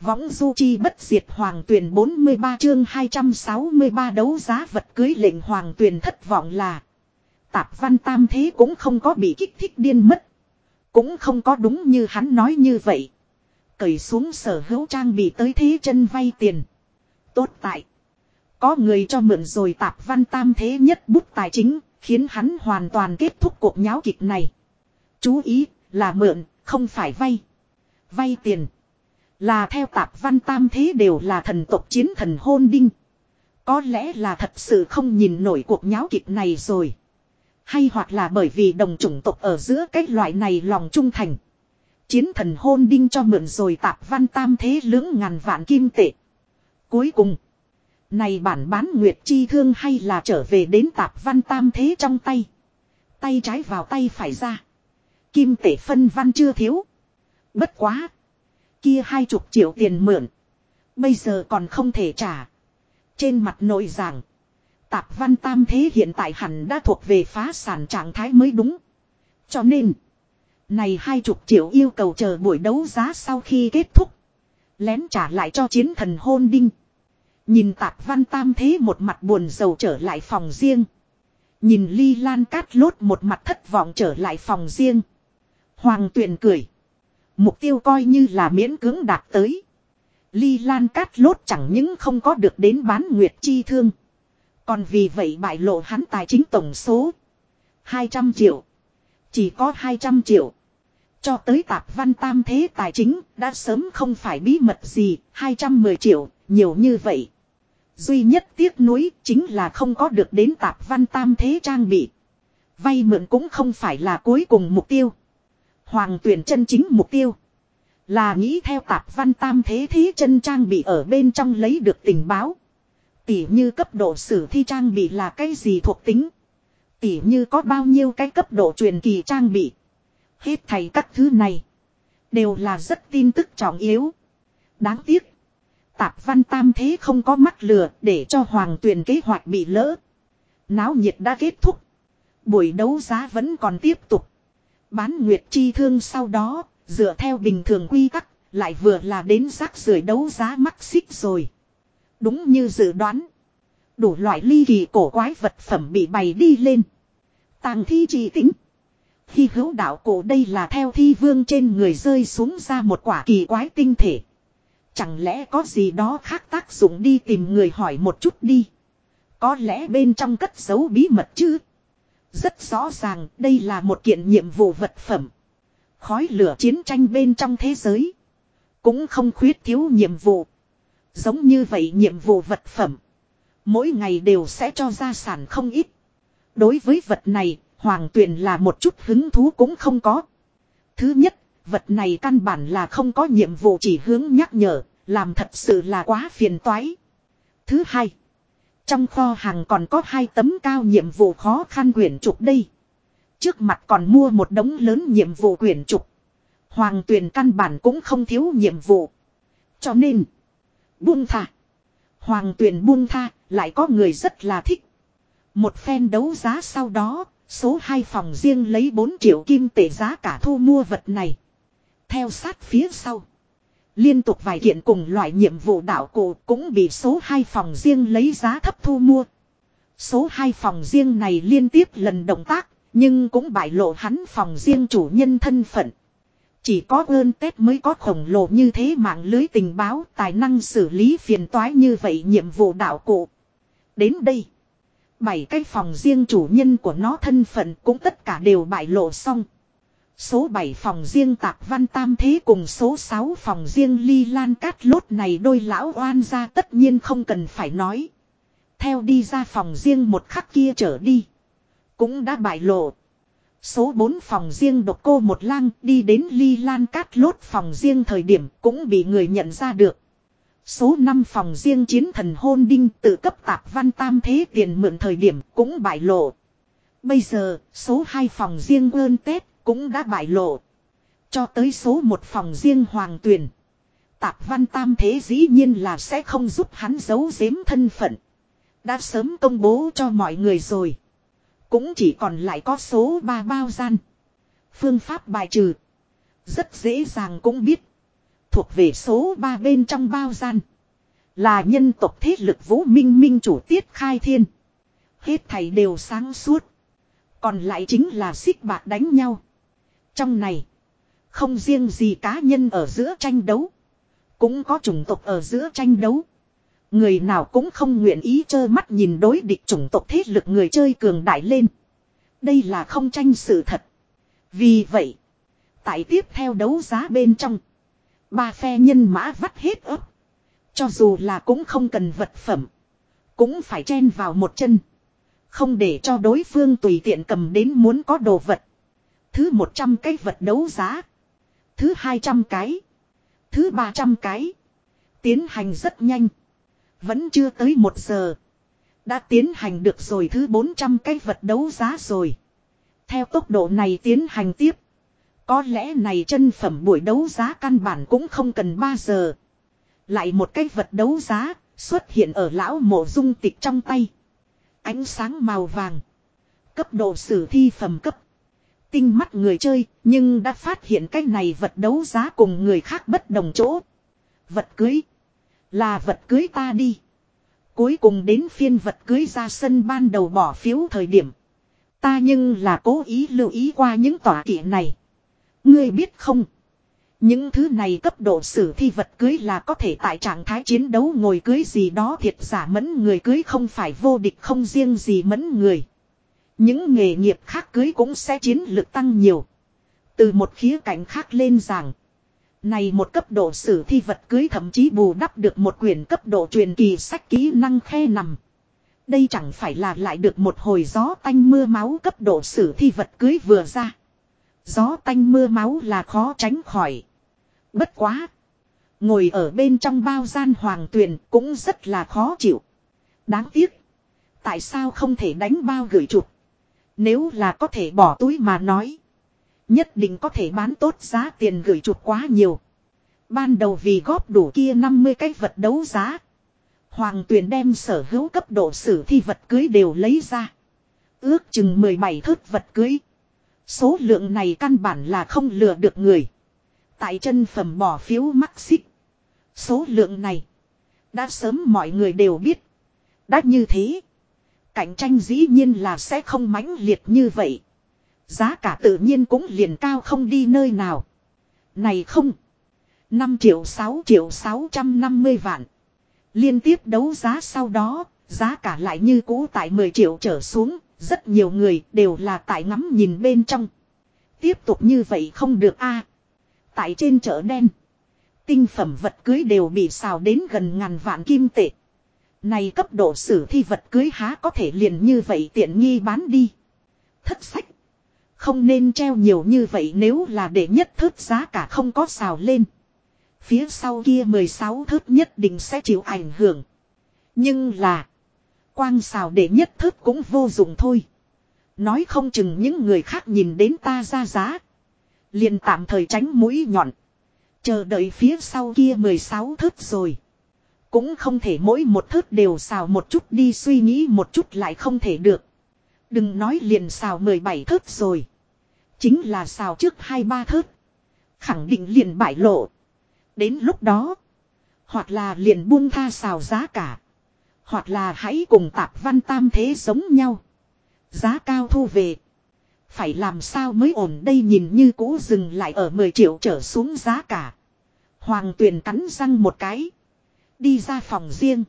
Võng du chi bất diệt hoàng tuyển 43 chương 263 đấu giá vật cưới lệnh hoàng tuyển thất vọng là. Tạp văn tam thế cũng không có bị kích thích điên mất. Cũng không có đúng như hắn nói như vậy. Cởi xuống sở hữu trang bị tới thế chân vay tiền. Tốt tại. Có người cho mượn rồi tạp văn tam thế nhất bút tài chính, khiến hắn hoàn toàn kết thúc cuộc nháo kịch này. Chú ý, là mượn, không phải vay. Vay tiền. Là theo tạp văn tam thế đều là thần tộc chiến thần hôn đinh. Có lẽ là thật sự không nhìn nổi cuộc nháo kịch này rồi. Hay hoặc là bởi vì đồng chủng tộc ở giữa cái loại này lòng trung thành. Chiến thần hôn đinh cho mượn rồi tạp văn tam thế lưỡng ngàn vạn kim tệ. Cuối cùng. Này bản bán nguyệt chi thương hay là trở về đến tạp văn tam thế trong tay. Tay trái vào tay phải ra. Kim tệ phân văn chưa thiếu. Bất quá. Kia hai chục triệu tiền mượn. Bây giờ còn không thể trả. Trên mặt nội giảng. Tạp văn tam thế hiện tại hẳn đã thuộc về phá sản trạng thái mới đúng. Cho nên. Này hai chục triệu yêu cầu chờ buổi đấu giá sau khi kết thúc. Lén trả lại cho chiến thần hôn đinh. Nhìn tạp văn tam thế một mặt buồn rầu trở lại phòng riêng. Nhìn ly lan cát lốt một mặt thất vọng trở lại phòng riêng. Hoàng tuyền cười. Mục tiêu coi như là miễn cưỡng đạt tới. Ly lan cát lốt chẳng những không có được đến bán nguyệt chi thương. Còn vì vậy bại lộ hắn tài chính tổng số. 200 triệu. Chỉ có 200 triệu. Cho tới tạp văn tam thế tài chính đã sớm không phải bí mật gì. 210 triệu, nhiều như vậy. Duy nhất tiếc nuối chính là không có được đến tạp văn tam thế trang bị. Vay mượn cũng không phải là cuối cùng mục tiêu. Hoàng tuyển chân chính mục tiêu. Là nghĩ theo tạp văn tam thế thế chân trang bị ở bên trong lấy được tình báo. Tỉ như cấp độ sử thi trang bị là cái gì thuộc tính. Tỉ như có bao nhiêu cái cấp độ truyền kỳ trang bị. Hết thầy các thứ này. Đều là rất tin tức trọng yếu. Đáng tiếc. Tạp văn tam thế không có mắc lừa để cho hoàng tuyền kế hoạch bị lỡ. Náo nhiệt đã kết thúc. Buổi đấu giá vẫn còn tiếp tục. Bán nguyệt chi thương sau đó, dựa theo bình thường quy tắc, lại vừa là đến rác rưởi đấu giá mắc xích rồi. Đúng như dự đoán. Đủ loại ly kỳ cổ quái vật phẩm bị bày đi lên. Tàng thi trì tĩnh. Khi hữu đạo cổ đây là theo thi vương trên người rơi xuống ra một quả kỳ quái tinh thể. Chẳng lẽ có gì đó khác tác dụng đi tìm người hỏi một chút đi. Có lẽ bên trong cất giấu bí mật chứ. Rất rõ ràng đây là một kiện nhiệm vụ vật phẩm. Khói lửa chiến tranh bên trong thế giới. Cũng không khuyết thiếu nhiệm vụ. Giống như vậy nhiệm vụ vật phẩm. Mỗi ngày đều sẽ cho ra sản không ít. Đối với vật này, Hoàng Tuyền là một chút hứng thú cũng không có. Thứ nhất, vật này căn bản là không có nhiệm vụ chỉ hướng nhắc nhở, làm thật sự là quá phiền toái. Thứ hai, trong kho hàng còn có hai tấm cao nhiệm vụ khó khăn quyển trục đây. Trước mặt còn mua một đống lớn nhiệm vụ quyển trục. Hoàng Tuyền căn bản cũng không thiếu nhiệm vụ. Cho nên, buông tha. Hoàng Tuyền buông tha, lại có người rất là thích. Một phen đấu giá sau đó, số 2 phòng riêng lấy 4 triệu kim tệ giá cả thu mua vật này. Theo sát phía sau. Liên tục vài kiện cùng loại nhiệm vụ đạo cụ cũng bị số 2 phòng riêng lấy giá thấp thu mua. Số 2 phòng riêng này liên tiếp lần động tác, nhưng cũng bại lộ hắn phòng riêng chủ nhân thân phận. Chỉ có ơn Tết mới có khổng lồ như thế mạng lưới tình báo tài năng xử lý phiền toái như vậy nhiệm vụ đạo cụ. Đến đây, bảy cái phòng riêng chủ nhân của nó thân phận cũng tất cả đều bại lộ xong. Số 7 phòng riêng tạp văn tam thế cùng số 6 phòng riêng ly lan cát lốt này đôi lão oan ra tất nhiên không cần phải nói. Theo đi ra phòng riêng một khắc kia trở đi. Cũng đã bại lộ. Số 4 phòng riêng độc cô một lang đi đến ly lan cát lốt phòng riêng thời điểm cũng bị người nhận ra được. Số 5 phòng riêng chiến thần hôn đinh tự cấp tạp văn tam thế tiền mượn thời điểm cũng bại lộ. Bây giờ, số 2 phòng riêng ơn Tết cũng đã bại lộ. Cho tới số một phòng riêng hoàng tuyển. Tạp văn tam thế dĩ nhiên là sẽ không giúp hắn giấu giếm thân phận. Đã sớm công bố cho mọi người rồi. Cũng chỉ còn lại có số ba bao gian. Phương pháp bài trừ. Rất dễ dàng cũng biết. Thuộc về số ba bên trong bao gian. Là nhân tộc thế lực vũ minh minh chủ tiết khai thiên. Hết thầy đều sáng suốt. Còn lại chính là xích bạc đánh nhau. Trong này. Không riêng gì cá nhân ở giữa tranh đấu. Cũng có chủng tộc ở giữa tranh đấu. Người nào cũng không nguyện ý trơ mắt nhìn đối địch chủng tộc thế lực người chơi cường đại lên. Đây là không tranh sự thật. Vì vậy. Tại tiếp theo đấu giá bên trong. Ba phe nhân mã vắt hết ấp. Cho dù là cũng không cần vật phẩm. Cũng phải chen vào một chân. Không để cho đối phương tùy tiện cầm đến muốn có đồ vật. Thứ 100 cái vật đấu giá. Thứ 200 cái. Thứ 300 cái. Tiến hành rất nhanh. Vẫn chưa tới một giờ. Đã tiến hành được rồi thứ 400 cái vật đấu giá rồi. Theo tốc độ này tiến hành tiếp. Có lẽ này chân phẩm buổi đấu giá căn bản cũng không cần 3 giờ. Lại một cái vật đấu giá xuất hiện ở lão mộ dung tịch trong tay. Ánh sáng màu vàng. Cấp độ sử thi phẩm cấp. Tinh mắt người chơi, nhưng đã phát hiện cái này vật đấu giá cùng người khác bất đồng chỗ. Vật cưới. Là vật cưới ta đi. Cuối cùng đến phiên vật cưới ra sân ban đầu bỏ phiếu thời điểm. Ta nhưng là cố ý lưu ý qua những tòa kỷ này. Ngươi biết không? Những thứ này cấp độ sử thi vật cưới là có thể tại trạng thái chiến đấu ngồi cưới gì đó thiệt giả mẫn người cưới không phải vô địch không riêng gì mẫn người. Những nghề nghiệp khác cưới cũng sẽ chiến lược tăng nhiều. Từ một khía cạnh khác lên rằng. Này một cấp độ sử thi vật cưới thậm chí bù đắp được một quyển cấp độ truyền kỳ sách kỹ năng khe nằm. Đây chẳng phải là lại được một hồi gió tanh mưa máu cấp độ sử thi vật cưới vừa ra. Gió tanh mưa máu là khó tránh khỏi. Bất quá. Ngồi ở bên trong bao gian hoàng tuyền cũng rất là khó chịu. Đáng tiếc. Tại sao không thể đánh bao gửi chụp. Nếu là có thể bỏ túi mà nói. Nhất định có thể bán tốt giá tiền gửi chuột quá nhiều. Ban đầu vì góp đủ kia 50 cái vật đấu giá. Hoàng tuyền đem sở hữu cấp độ sử thi vật cưới đều lấy ra. Ước chừng 17 thước vật cưới. Số lượng này căn bản là không lừa được người. Tại chân phẩm bỏ phiếu mắc xích. Số lượng này. Đã sớm mọi người đều biết. Đã như thế. Cạnh tranh dĩ nhiên là sẽ không mãnh liệt như vậy. Giá cả tự nhiên cũng liền cao không đi nơi nào. Này không. 5 triệu 6 triệu 650 vạn. Liên tiếp đấu giá sau đó, giá cả lại như cũ tại 10 triệu trở xuống, rất nhiều người đều là tại ngắm nhìn bên trong. Tiếp tục như vậy không được a Tại trên chợ đen. Tinh phẩm vật cưới đều bị xào đến gần ngàn vạn kim tệ. Này cấp độ sử thi vật cưới há có thể liền như vậy tiện nghi bán đi. Thất sách. Không nên treo nhiều như vậy nếu là để nhất thớt giá cả không có xào lên. Phía sau kia 16 thớt nhất định sẽ chịu ảnh hưởng. Nhưng là. Quang xào để nhất thớt cũng vô dụng thôi. Nói không chừng những người khác nhìn đến ta ra giá. Liền tạm thời tránh mũi nhọn. Chờ đợi phía sau kia 16 thớt rồi. Cũng không thể mỗi một thớt đều xào một chút đi suy nghĩ một chút lại không thể được. Đừng nói liền xào 17 thớt rồi. Chính là xào trước hai ba thớt, Khẳng định liền bại lộ. Đến lúc đó. Hoặc là liền buông tha xào giá cả. Hoặc là hãy cùng tạp văn tam thế giống nhau. Giá cao thu về. Phải làm sao mới ổn đây nhìn như cũ dừng lại ở 10 triệu trở xuống giá cả. Hoàng tuyền cắn răng một cái. Đi ra phòng riêng.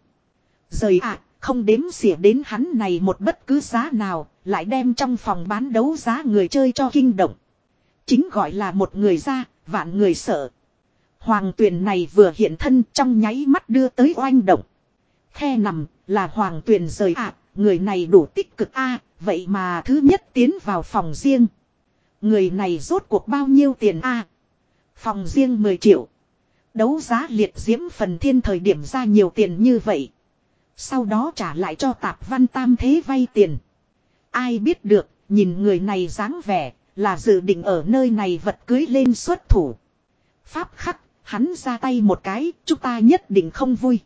Rời ạ, không đếm xỉa đến hắn này một bất cứ giá nào, lại đem trong phòng bán đấu giá người chơi cho kinh động. Chính gọi là một người ra, vạn người sợ. Hoàng tuyền này vừa hiện thân trong nháy mắt đưa tới oanh động. Khe nằm, là hoàng tuyền rời ạ, người này đủ tích cực a vậy mà thứ nhất tiến vào phòng riêng. Người này rốt cuộc bao nhiêu tiền a Phòng riêng 10 triệu. Đấu giá liệt diễm phần thiên thời điểm ra nhiều tiền như vậy. Sau đó trả lại cho tạp văn tam thế vay tiền. Ai biết được, nhìn người này dáng vẻ, là dự định ở nơi này vật cưới lên xuất thủ. Pháp khắc, hắn ra tay một cái, chúng ta nhất định không vui.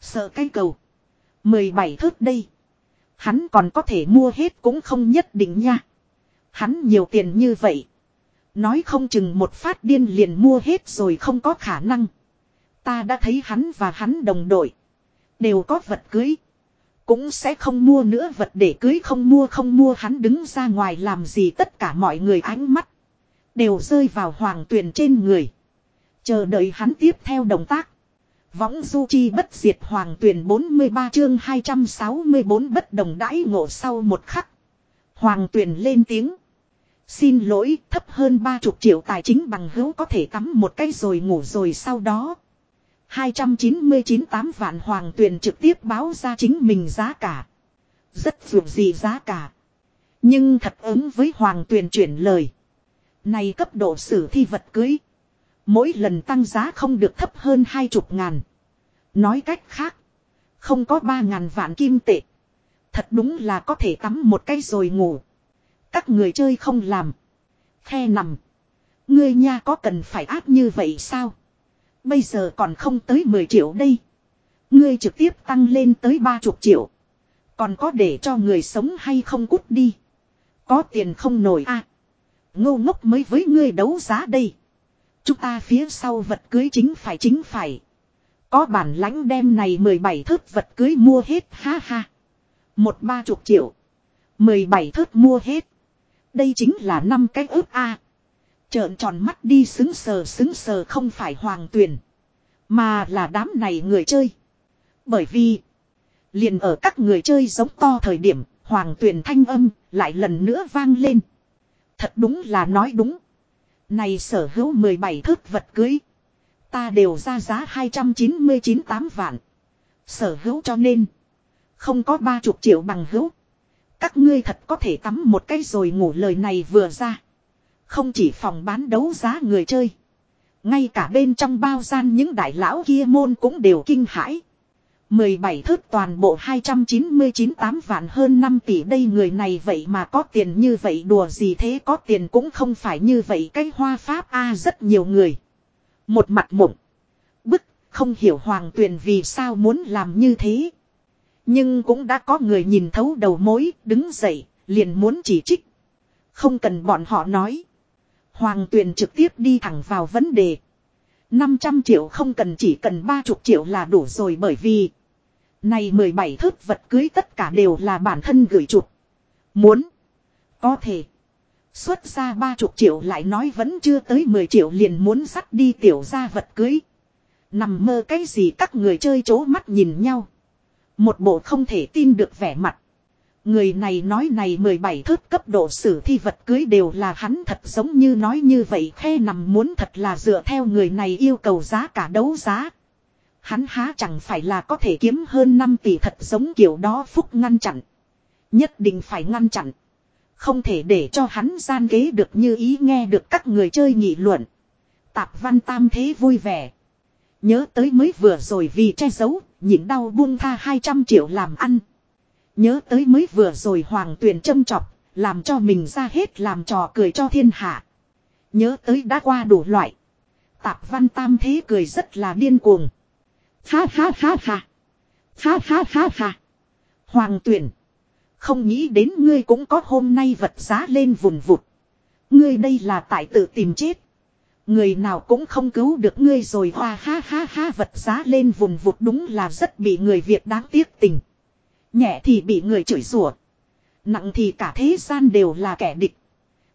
Sợ cái cầu. 17 thước đây. Hắn còn có thể mua hết cũng không nhất định nha. Hắn nhiều tiền như vậy. Nói không chừng một phát điên liền mua hết rồi không có khả năng. Ta đã thấy hắn và hắn đồng đội. Đều có vật cưới. Cũng sẽ không mua nữa vật để cưới không mua không mua hắn đứng ra ngoài làm gì tất cả mọi người ánh mắt. Đều rơi vào hoàng tuyền trên người. Chờ đợi hắn tiếp theo động tác. Võng du chi bất diệt hoàng tuyển 43 chương 264 bất đồng đãi ngộ sau một khắc. Hoàng tuyển lên tiếng. Xin lỗi, thấp hơn ba chục triệu tài chính bằng hữu có thể tắm một cái rồi ngủ rồi sau đó. 299 tám vạn hoàng tuyển trực tiếp báo ra chính mình giá cả. Rất dù gì giá cả. Nhưng thật ứng với hoàng tuyển chuyển lời. Này cấp độ xử thi vật cưới. Mỗi lần tăng giá không được thấp hơn hai chục ngàn. Nói cách khác. Không có ba ngàn vạn kim tệ. Thật đúng là có thể tắm một cái rồi ngủ. Các người chơi không làm. Khe nằm. Ngươi nha có cần phải áp như vậy sao? Bây giờ còn không tới 10 triệu đây. Ngươi trực tiếp tăng lên tới 30 triệu. Còn có để cho người sống hay không cút đi. Có tiền không nổi à. Ngô ngốc mới với ngươi đấu giá đây. Chúng ta phía sau vật cưới chính phải chính phải. Có bản lãnh đem này 17 thớt vật cưới mua hết, ha ha. Một ba chục triệu. 17 thớt mua hết. Đây chính là năm cái ướp A. Trợn tròn mắt đi xứng sờ xứng sờ không phải hoàng tuyển. Mà là đám này người chơi. Bởi vì. Liền ở các người chơi giống to thời điểm. Hoàng tuyển thanh âm lại lần nữa vang lên. Thật đúng là nói đúng. Này sở hữu 17 thước vật cưới. Ta đều ra giá 299 tám vạn. Sở hữu cho nên. Không có ba chục triệu bằng hữu. Các ngươi thật có thể tắm một cái rồi ngủ lời này vừa ra. Không chỉ phòng bán đấu giá người chơi. Ngay cả bên trong bao gian những đại lão kia môn cũng đều kinh hãi. 17 thước toàn bộ 299 tám vạn hơn 5 tỷ đây người này vậy mà có tiền như vậy đùa gì thế có tiền cũng không phải như vậy cái hoa pháp a rất nhiều người. Một mặt mộng. Bức, không hiểu hoàng tuyền vì sao muốn làm như thế. Nhưng cũng đã có người nhìn thấu đầu mối, đứng dậy, liền muốn chỉ trích. Không cần bọn họ nói. Hoàng tuyền trực tiếp đi thẳng vào vấn đề. 500 triệu không cần chỉ cần 30 triệu là đủ rồi bởi vì này 17 thước vật cưới tất cả đều là bản thân gửi chụp. Muốn. Có thể. Xuất ra 30 triệu lại nói vẫn chưa tới 10 triệu liền muốn dắt đi tiểu ra vật cưới. Nằm mơ cái gì các người chơi chố mắt nhìn nhau. Một bộ không thể tin được vẻ mặt. Người này nói này 17 thước cấp độ sử thi vật cưới đều là hắn thật giống như nói như vậy, khe nằm muốn thật là dựa theo người này yêu cầu giá cả đấu giá. Hắn há chẳng phải là có thể kiếm hơn 5 tỷ thật giống kiểu đó phúc ngăn chặn. Nhất định phải ngăn chặn. Không thể để cho hắn gian kế được như ý nghe được các người chơi nghị luận. Tạp văn tam thế vui vẻ. Nhớ tới mới vừa rồi vì che giấu, nhịn đau buông tha 200 triệu làm ăn. Nhớ tới mới vừa rồi hoàng tuyển châm chọc, làm cho mình ra hết làm trò cười cho thiên hạ. Nhớ tới đã qua đủ loại. Tạp văn tam thế cười rất là điên cuồng. Ha ha ha ha. Ha ha ha ha. Hoàng tuyển. Không nghĩ đến ngươi cũng có hôm nay vật giá lên vùn vụt. Ngươi đây là tại tự tìm chết. Người nào cũng không cứu được ngươi rồi hoa ha ha ha, vật giá lên vùng vụt đúng là rất bị người Việt đáng tiếc tình. Nhẹ thì bị người chửi rủa, Nặng thì cả thế gian đều là kẻ địch.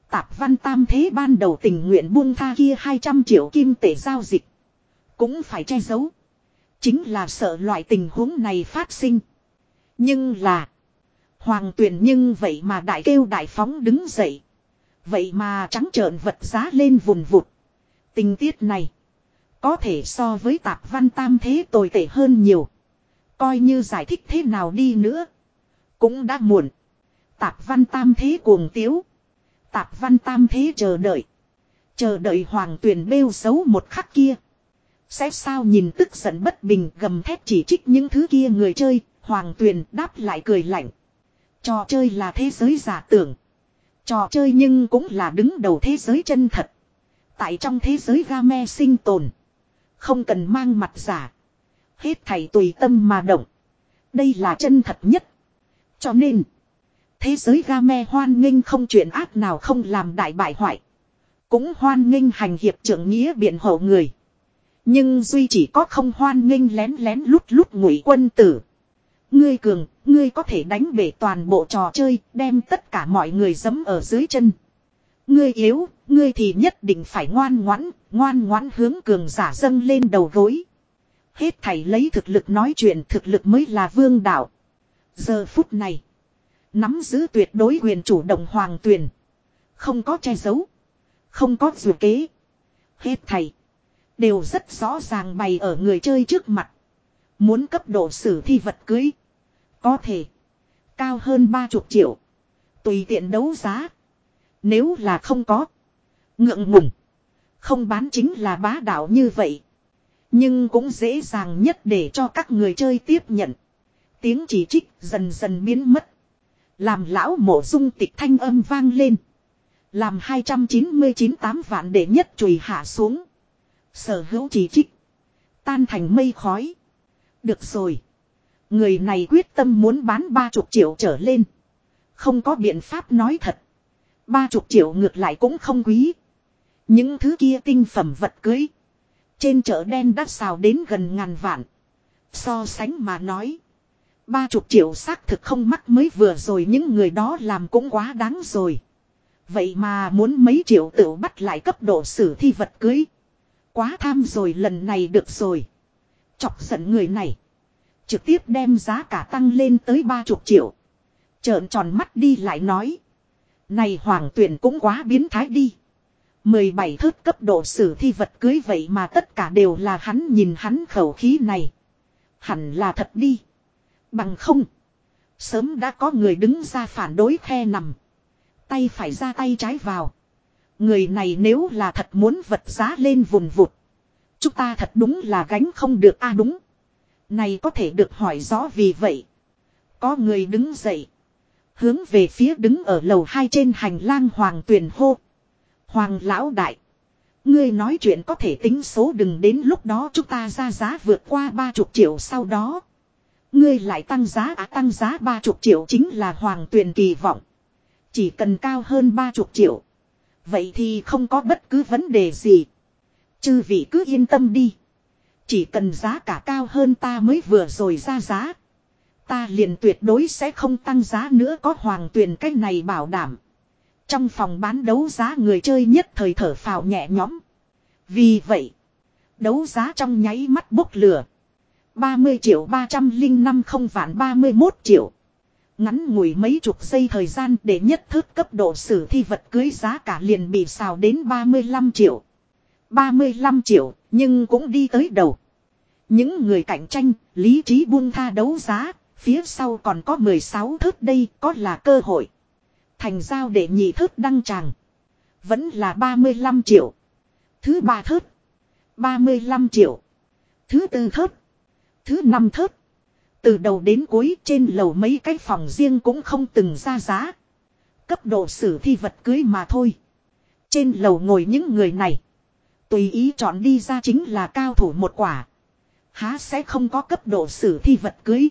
Tạp văn tam thế ban đầu tình nguyện buông tha kia 200 triệu kim tệ giao dịch. Cũng phải che giấu. Chính là sợ loại tình huống này phát sinh. Nhưng là. Hoàng tuyển nhưng vậy mà đại kêu đại phóng đứng dậy. Vậy mà trắng trợn vật giá lên vùng vụt. Tình tiết này. Có thể so với tạp văn tam thế tồi tệ hơn nhiều. Coi như giải thích thế nào đi nữa. Cũng đã muộn. Tạp văn tam thế cuồng tiếu. Tạp văn tam thế chờ đợi. Chờ đợi hoàng tuyển bêu xấu một khắc kia. Sẽ sao nhìn tức giận bất bình gầm thét chỉ trích những thứ kia người chơi. Hoàng tuyền đáp lại cười lạnh. Trò chơi là thế giới giả tưởng. Trò chơi nhưng cũng là đứng đầu thế giới chân thật. Tại trong thế giới game sinh tồn. Không cần mang mặt giả. Hết thầy tùy tâm mà động. Đây là chân thật nhất. Cho nên. Thế giới game hoan nghênh không chuyện ác nào không làm đại bại hoại. Cũng hoan nghênh hành hiệp trưởng nghĩa biện hộ người. Nhưng duy chỉ có không hoan nghênh lén lén lút lút ngụy quân tử. Ngươi cường, ngươi có thể đánh bể toàn bộ trò chơi, đem tất cả mọi người dẫm ở dưới chân. Ngươi yếu, ngươi thì nhất định phải ngoan ngoãn, ngoan ngoãn hướng cường giả dâng lên đầu gối. Hết thảy lấy thực lực nói chuyện thực lực mới là vương đạo. Giờ phút này, nắm giữ tuyệt đối quyền chủ động hoàng tuyền. Không có che giấu, không có dù kế. Hết thảy, đều rất rõ ràng bày ở người chơi trước mặt. Muốn cấp độ xử thi vật cưới. Có thể. Cao hơn ba chục triệu. Tùy tiện đấu giá. Nếu là không có. Ngượng ngùng. Không bán chính là bá đạo như vậy. Nhưng cũng dễ dàng nhất để cho các người chơi tiếp nhận. Tiếng chỉ trích dần dần biến mất. Làm lão mộ dung tịch thanh âm vang lên. Làm 299 tám vạn để nhất chùi hạ xuống. Sở hữu chỉ trích. Tan thành mây khói. Được rồi. Người này quyết tâm muốn bán ba chục triệu trở lên. Không có biện pháp nói thật. Ba chục triệu ngược lại cũng không quý. Những thứ kia tinh phẩm vật cưới. Trên chợ đen đắt xào đến gần ngàn vạn. So sánh mà nói. Ba chục triệu xác thực không mắc mới vừa rồi những người đó làm cũng quá đáng rồi. Vậy mà muốn mấy triệu tự bắt lại cấp độ xử thi vật cưới. Quá tham rồi lần này được rồi. Chọc giận người này. Trực tiếp đem giá cả tăng lên tới ba chục triệu. Trợn tròn mắt đi lại nói. Này hoàng tuyển cũng quá biến thái đi. 17 thước cấp độ sử thi vật cưới vậy mà tất cả đều là hắn nhìn hắn khẩu khí này. Hẳn là thật đi. Bằng không. Sớm đã có người đứng ra phản đối khe nằm. Tay phải ra tay trái vào. Người này nếu là thật muốn vật giá lên vùng vụt. Chúng ta thật đúng là gánh không được a đúng. Này có thể được hỏi rõ vì vậy. Có người đứng dậy. Hướng về phía đứng ở lầu hai trên hành lang hoàng tuyền hô. Hoàng lão đại. Ngươi nói chuyện có thể tính số đừng đến lúc đó chúng ta ra giá vượt qua ba chục triệu sau đó. Ngươi lại tăng giá à tăng giá ba chục triệu chính là hoàng tuyền kỳ vọng. Chỉ cần cao hơn ba chục triệu. Vậy thì không có bất cứ vấn đề gì. Chư vị cứ yên tâm đi. Chỉ cần giá cả cao hơn ta mới vừa rồi ra giá. Ta liền tuyệt đối sẽ không tăng giá nữa có hoàng tuyền cách này bảo đảm. Trong phòng bán đấu giá người chơi nhất thời thở phào nhẹ nhõm. Vì vậy, đấu giá trong nháy mắt bốc lửa. 30 triệu 305 không vạn 31 triệu. Ngắn ngủi mấy chục giây thời gian để nhất thước cấp độ sử thi vật cưới giá cả liền bị xào đến 35 triệu. 35 triệu, nhưng cũng đi tới đầu. Những người cạnh tranh, lý trí buông tha đấu giá, phía sau còn có 16 thước đây, có là cơ hội. Thành giao để nhị thước đăng tràng. Vẫn là 35 triệu. Thứ ba thước. 35 triệu. Thứ tư thước. Thứ năm thước. Từ đầu đến cuối trên lầu mấy cái phòng riêng cũng không từng ra giá. Cấp độ xử thi vật cưới mà thôi. Trên lầu ngồi những người này. Tùy ý chọn đi ra chính là cao thủ một quả. Há sẽ không có cấp độ xử thi vật cưới.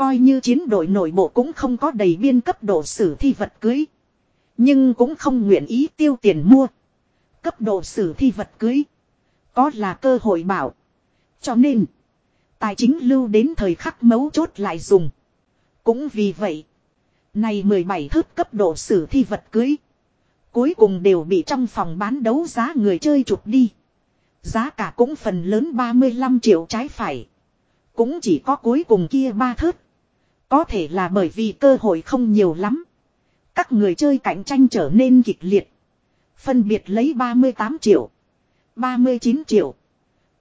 Coi như chiến đội nội bộ cũng không có đầy biên cấp độ sử thi vật cưới. Nhưng cũng không nguyện ý tiêu tiền mua. Cấp độ sử thi vật cưới. Có là cơ hội bảo. Cho nên. Tài chính lưu đến thời khắc mấu chốt lại dùng. Cũng vì vậy. Này 17 thước cấp độ sử thi vật cưới. Cuối cùng đều bị trong phòng bán đấu giá người chơi chụp đi. Giá cả cũng phần lớn 35 triệu trái phải. Cũng chỉ có cuối cùng kia ba thớt. Có thể là bởi vì cơ hội không nhiều lắm. Các người chơi cạnh tranh trở nên kịch liệt. Phân biệt lấy 38 triệu. 39 triệu.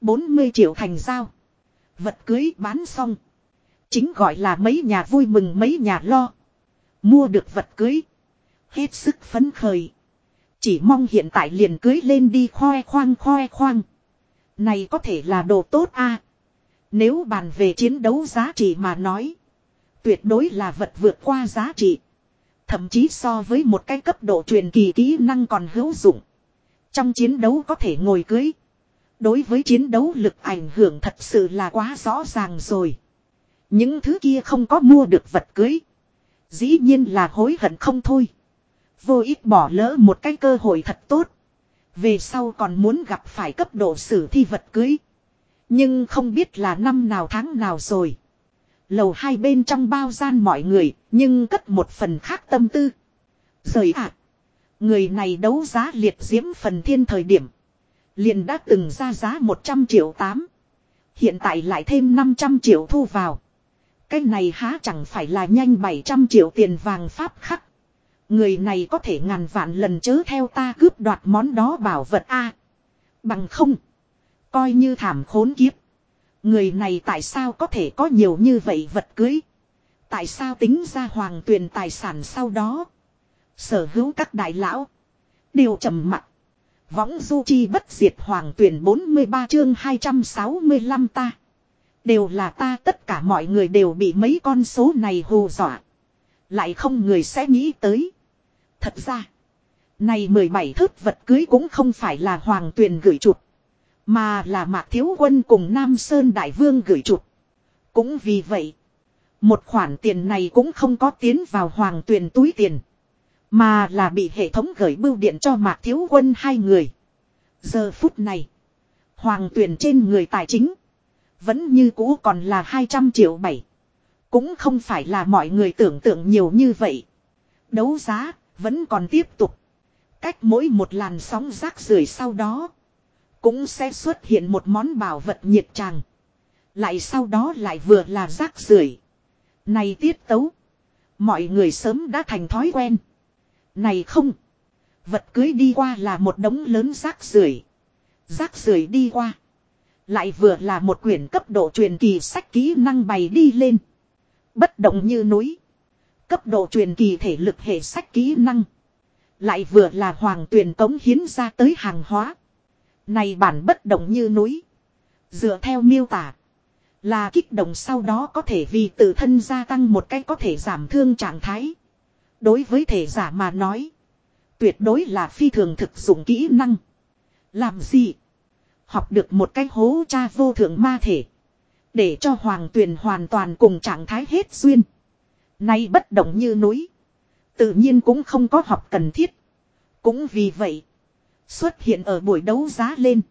40 triệu thành giao. Vật cưới bán xong. Chính gọi là mấy nhà vui mừng, mấy nhà lo. Mua được vật cưới. Hết sức phấn khởi. Chỉ mong hiện tại liền cưới lên đi khoe khoang khoe khoang. Này có thể là đồ tốt a. Nếu bàn về chiến đấu giá trị mà nói. Tuyệt đối là vật vượt qua giá trị. Thậm chí so với một cái cấp độ truyền kỳ kỹ năng còn hữu dụng. Trong chiến đấu có thể ngồi cưới. Đối với chiến đấu lực ảnh hưởng thật sự là quá rõ ràng rồi. Những thứ kia không có mua được vật cưới. Dĩ nhiên là hối hận không thôi. Vô ích bỏ lỡ một cái cơ hội thật tốt. Về sau còn muốn gặp phải cấp độ sử thi vật cưới. Nhưng không biết là năm nào tháng nào rồi. Lầu hai bên trong bao gian mọi người, nhưng cất một phần khác tâm tư. Rời ạ. người này đấu giá liệt diễm phần thiên thời điểm. Liền đã từng ra giá 100 triệu 8. Hiện tại lại thêm 500 triệu thu vào. Cái này há chẳng phải là nhanh 700 triệu tiền vàng pháp khắc. Người này có thể ngàn vạn lần chớ theo ta cướp đoạt món đó bảo vật A. bằng không. Coi như thảm khốn kiếp. Người này tại sao có thể có nhiều như vậy vật cưới. Tại sao tính ra hoàng tuyền tài sản sau đó. Sở hữu các đại lão. Đều trầm mặt. Võng du chi bất diệt hoàng tuyển 43 chương 265 ta. Đều là ta, tất cả mọi người đều bị mấy con số này hù dọa. Lại không người sẽ nghĩ tới. Thật ra. Này 17 thước vật cưới cũng không phải là hoàng tuyển gửi chuột. Mà là mạc thiếu quân cùng Nam Sơn Đại Vương gửi chụp. Cũng vì vậy. Một khoản tiền này cũng không có tiến vào hoàng tuyển túi tiền. Mà là bị hệ thống gửi bưu điện cho Mạc Thiếu Quân hai người. Giờ phút này. Hoàng tuyển trên người tài chính. Vẫn như cũ còn là 200 triệu bảy. Cũng không phải là mọi người tưởng tượng nhiều như vậy. Đấu giá vẫn còn tiếp tục. Cách mỗi một làn sóng rác rưởi sau đó. Cũng sẽ xuất hiện một món bảo vật nhiệt tràng. Lại sau đó lại vừa là rác rưởi. Này tiết tấu. Mọi người sớm đã thành thói quen. Này không. Vật cưới đi qua là một đống lớn rác rưởi Rác rưởi đi qua. Lại vừa là một quyển cấp độ truyền kỳ sách kỹ năng bày đi lên. Bất động như núi. Cấp độ truyền kỳ thể lực hệ sách kỹ năng. Lại vừa là hoàng tuyển cống hiến ra tới hàng hóa. Này bản bất động như núi. Dựa theo miêu tả. Là kích động sau đó có thể vì tự thân gia tăng một cách có thể giảm thương trạng thái. Đối với thể giả mà nói. Tuyệt đối là phi thường thực dụng kỹ năng. Làm gì? Học được một cái hố cha vô thượng ma thể. Để cho hoàng tuyền hoàn toàn cùng trạng thái hết duyên. Nay bất động như núi. Tự nhiên cũng không có học cần thiết. Cũng vì vậy. Xuất hiện ở buổi đấu giá lên.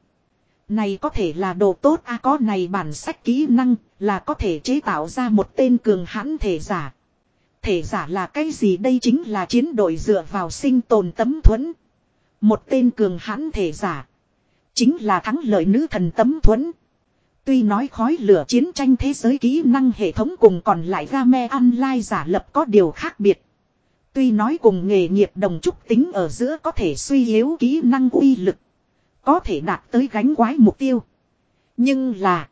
Này có thể là đồ tốt a có này bản sách kỹ năng là có thể chế tạo ra một tên cường hãn thể giả. Thể giả là cái gì đây chính là chiến đội dựa vào sinh tồn tấm thuẫn. Một tên cường hãn thể giả. Chính là thắng lợi nữ thần tấm thuẫn. Tuy nói khói lửa chiến tranh thế giới kỹ năng hệ thống cùng còn lại game online giả lập có điều khác biệt. Tuy nói cùng nghề nghiệp đồng trúc tính ở giữa có thể suy yếu kỹ năng uy lực. Có thể đạt tới gánh quái mục tiêu. Nhưng là.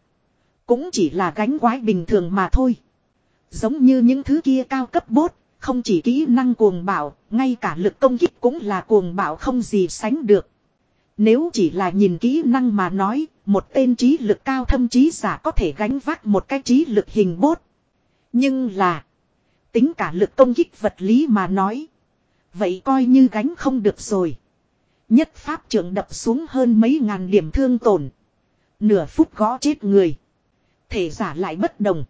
Cũng chỉ là gánh quái bình thường mà thôi. Giống như những thứ kia cao cấp bốt. Không chỉ kỹ năng cuồng bạo. Ngay cả lực công kích cũng là cuồng bạo không gì sánh được. Nếu chỉ là nhìn kỹ năng mà nói. Một tên trí lực cao thâm trí giả có thể gánh vác một cái trí lực hình bốt. Nhưng là. Tính cả lực công kích vật lý mà nói. Vậy coi như gánh không được rồi. Nhất pháp trưởng đập xuống hơn mấy ngàn điểm thương tổn. Nửa phút gõ chết người. Thể giả lại bất đồng.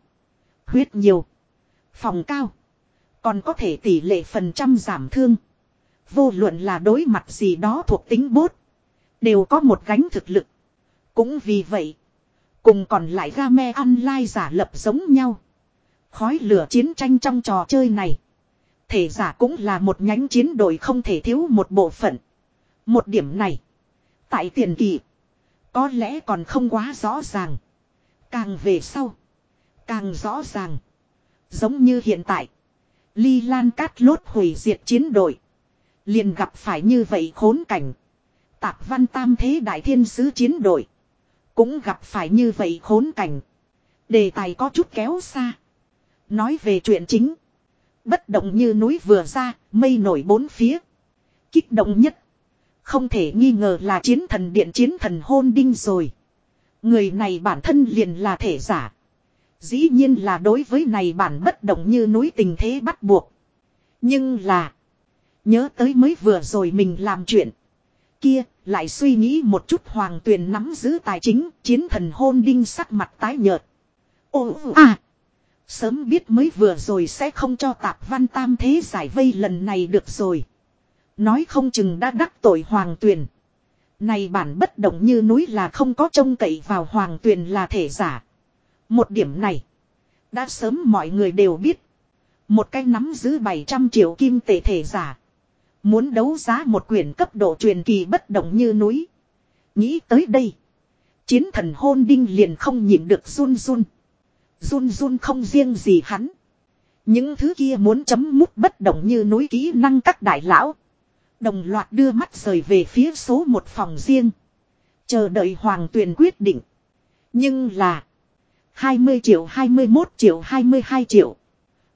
Huyết nhiều. Phòng cao. Còn có thể tỷ lệ phần trăm giảm thương. Vô luận là đối mặt gì đó thuộc tính bốt. Đều có một gánh thực lực. Cũng vì vậy. Cùng còn lại game online giả lập giống nhau. Khói lửa chiến tranh trong trò chơi này. Thể giả cũng là một nhánh chiến đội không thể thiếu một bộ phận. Một điểm này. Tại tiền kỳ. Có lẽ còn không quá rõ ràng. Càng về sau. Càng rõ ràng. Giống như hiện tại. Ly Lan cát lốt hủy diệt chiến đội. Liền gặp phải như vậy khốn cảnh. Tạp văn tam thế đại thiên sứ chiến đội. Cũng gặp phải như vậy khốn cảnh. Đề tài có chút kéo xa. Nói về chuyện chính. Bất động như núi vừa ra, mây nổi bốn phía. Kích động nhất. Không thể nghi ngờ là chiến thần điện chiến thần hôn đinh rồi. Người này bản thân liền là thể giả. Dĩ nhiên là đối với này bản bất động như núi tình thế bắt buộc. Nhưng là. Nhớ tới mới vừa rồi mình làm chuyện. Kia, lại suy nghĩ một chút hoàng tuyền nắm giữ tài chính, chiến thần hôn đinh sắc mặt tái nhợt. Ồ à! Sớm biết mới vừa rồi sẽ không cho tạp văn tam thế giải vây lần này được rồi. Nói không chừng đã đắc tội hoàng tuyền. Này bản bất động như núi là không có trông cậy vào hoàng tuyền là thể giả. Một điểm này. Đã sớm mọi người đều biết. Một cái nắm giữ 700 triệu kim tệ thể giả. Muốn đấu giá một quyển cấp độ truyền kỳ bất động như núi. Nghĩ tới đây. Chiến thần hôn đinh liền không nhịn được run run. Run run không riêng gì hắn. Những thứ kia muốn chấm mút bất động như núi kỹ năng các đại lão. Đồng loạt đưa mắt rời về phía số một phòng riêng. Chờ đợi hoàng tuyền quyết định. Nhưng là. 20 triệu 21 triệu 22 triệu.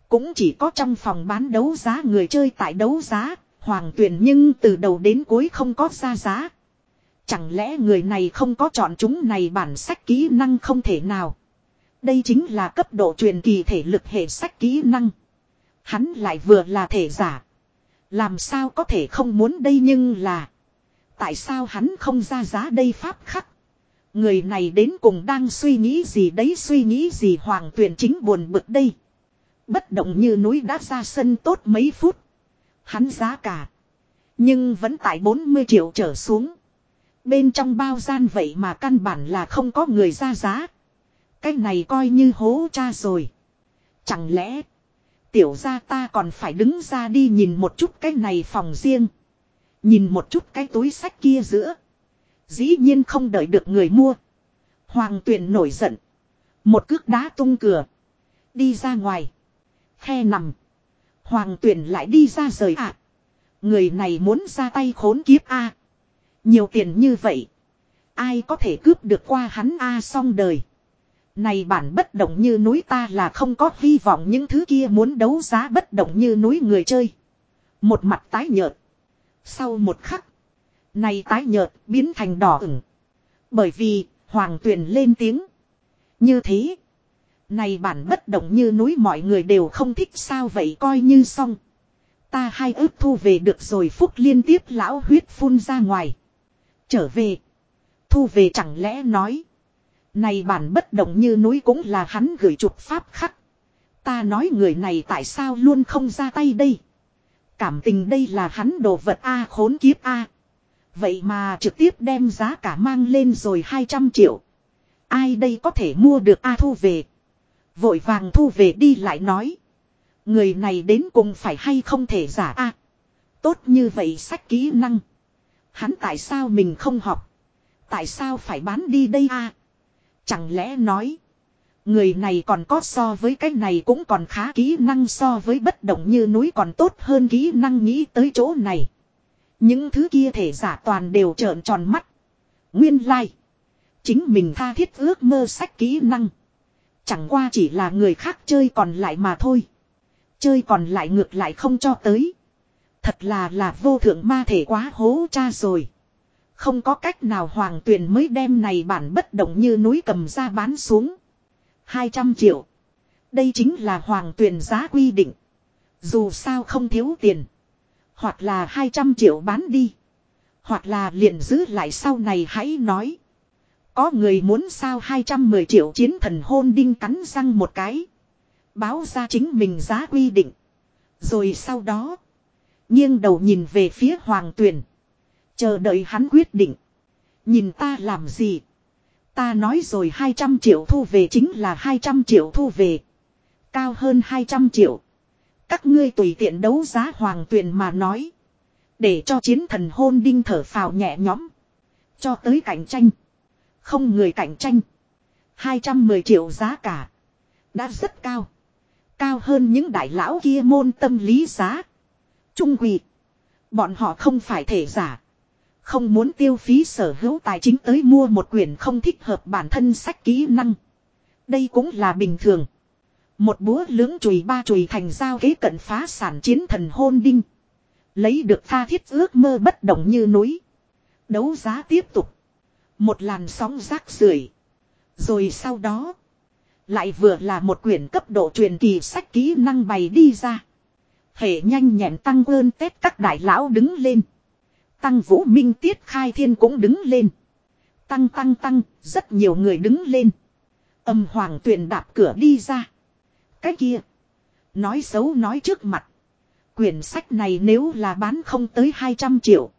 Cũng chỉ có trong phòng bán đấu giá người chơi tại đấu giá. Hoàng tuyền nhưng từ đầu đến cuối không có ra giá. Chẳng lẽ người này không có chọn chúng này bản sách kỹ năng không thể nào. Đây chính là cấp độ truyền kỳ thể lực hệ sách kỹ năng. Hắn lại vừa là thể giả. Làm sao có thể không muốn đây nhưng là. Tại sao hắn không ra giá đây pháp khắc. Người này đến cùng đang suy nghĩ gì đấy, suy nghĩ gì hoàng tuyển chính buồn bực đây. Bất động như núi đã ra sân tốt mấy phút. Hắn giá cả. Nhưng vẫn tại 40 triệu trở xuống. Bên trong bao gian vậy mà căn bản là không có người ra giá. Cái này coi như hố cha rồi. Chẳng lẽ. Tiểu ra ta còn phải đứng ra đi nhìn một chút cái này phòng riêng. Nhìn một chút cái túi sách kia giữa. Dĩ nhiên không đợi được người mua. Hoàng tuyển nổi giận. Một cước đá tung cửa. Đi ra ngoài. Khe nằm. Hoàng tuyển lại đi ra rời ạ. Người này muốn ra tay khốn kiếp a Nhiều tiền như vậy. Ai có thể cướp được qua hắn a xong đời. Này bản bất động như núi ta là không có hy vọng những thứ kia muốn đấu giá bất động như núi người chơi. Một mặt tái nhợt. Sau một khắc. Này tái nhợt biến thành đỏ ửng. Bởi vì, hoàng tuyền lên tiếng. Như thế. Này bản bất động như núi mọi người đều không thích sao vậy coi như xong. Ta hai ước thu về được rồi phúc liên tiếp lão huyết phun ra ngoài. Trở về. Thu về chẳng lẽ nói. Này bản bất động như núi cũng là hắn gửi chụp pháp khắc. Ta nói người này tại sao luôn không ra tay đây. Cảm tình đây là hắn đồ vật A, khốn kiếp A. Vậy mà trực tiếp đem giá cả mang lên rồi 200 triệu. Ai đây có thể mua được A thu về. Vội vàng thu về đi lại nói. Người này đến cùng phải hay không thể giả A. Tốt như vậy sách kỹ năng. Hắn tại sao mình không học. Tại sao phải bán đi đây A. Chẳng lẽ nói. Người này còn có so với cái này cũng còn khá kỹ năng so với bất động như núi còn tốt hơn kỹ năng nghĩ tới chỗ này. Những thứ kia thể giả toàn đều trợn tròn mắt. Nguyên lai. Like. Chính mình tha thiết ước mơ sách kỹ năng. Chẳng qua chỉ là người khác chơi còn lại mà thôi. Chơi còn lại ngược lại không cho tới. Thật là là vô thượng ma thể quá hố cha rồi. Không có cách nào hoàng tuyền mới đem này bản bất động như núi cầm ra bán xuống. 200 triệu. Đây chính là hoàng tuyền giá quy định. Dù sao không thiếu tiền. Hoặc là 200 triệu bán đi. Hoặc là liền giữ lại sau này hãy nói. Có người muốn sao 210 triệu chiến thần hôn đinh cắn răng một cái. Báo ra chính mình giá quy định. Rồi sau đó. nghiêng đầu nhìn về phía hoàng tuyền Chờ đợi hắn quyết định. Nhìn ta làm gì? Ta nói rồi 200 triệu thu về chính là 200 triệu thu về. Cao hơn 200 triệu. Các ngươi tùy tiện đấu giá hoàng tuyền mà nói. Để cho chiến thần hôn đinh thở phào nhẹ nhõm. Cho tới cạnh tranh. Không người cạnh tranh. 210 triệu giá cả. Đã rất cao. Cao hơn những đại lão kia môn tâm lý giá. Trung quỷ. Bọn họ không phải thể giả. Không muốn tiêu phí sở hữu tài chính tới mua một quyển không thích hợp bản thân sách kỹ năng. Đây cũng là bình thường. Một búa lưỡng chùy ba chùy thành giao kế cận phá sản chiến thần hôn đinh. Lấy được tha thiết ước mơ bất động như núi. Đấu giá tiếp tục. Một làn sóng rác rưởi Rồi sau đó. Lại vừa là một quyển cấp độ truyền kỳ sách kỹ năng bày đi ra. Hệ nhanh nhẹn tăng ơn tết các đại lão đứng lên. Tăng Vũ Minh Tiết Khai Thiên cũng đứng lên. Tăng tăng tăng, rất nhiều người đứng lên. Âm hoàng tuyền đạp cửa đi ra. Cái kia. Nói xấu nói trước mặt. Quyển sách này nếu là bán không tới 200 triệu.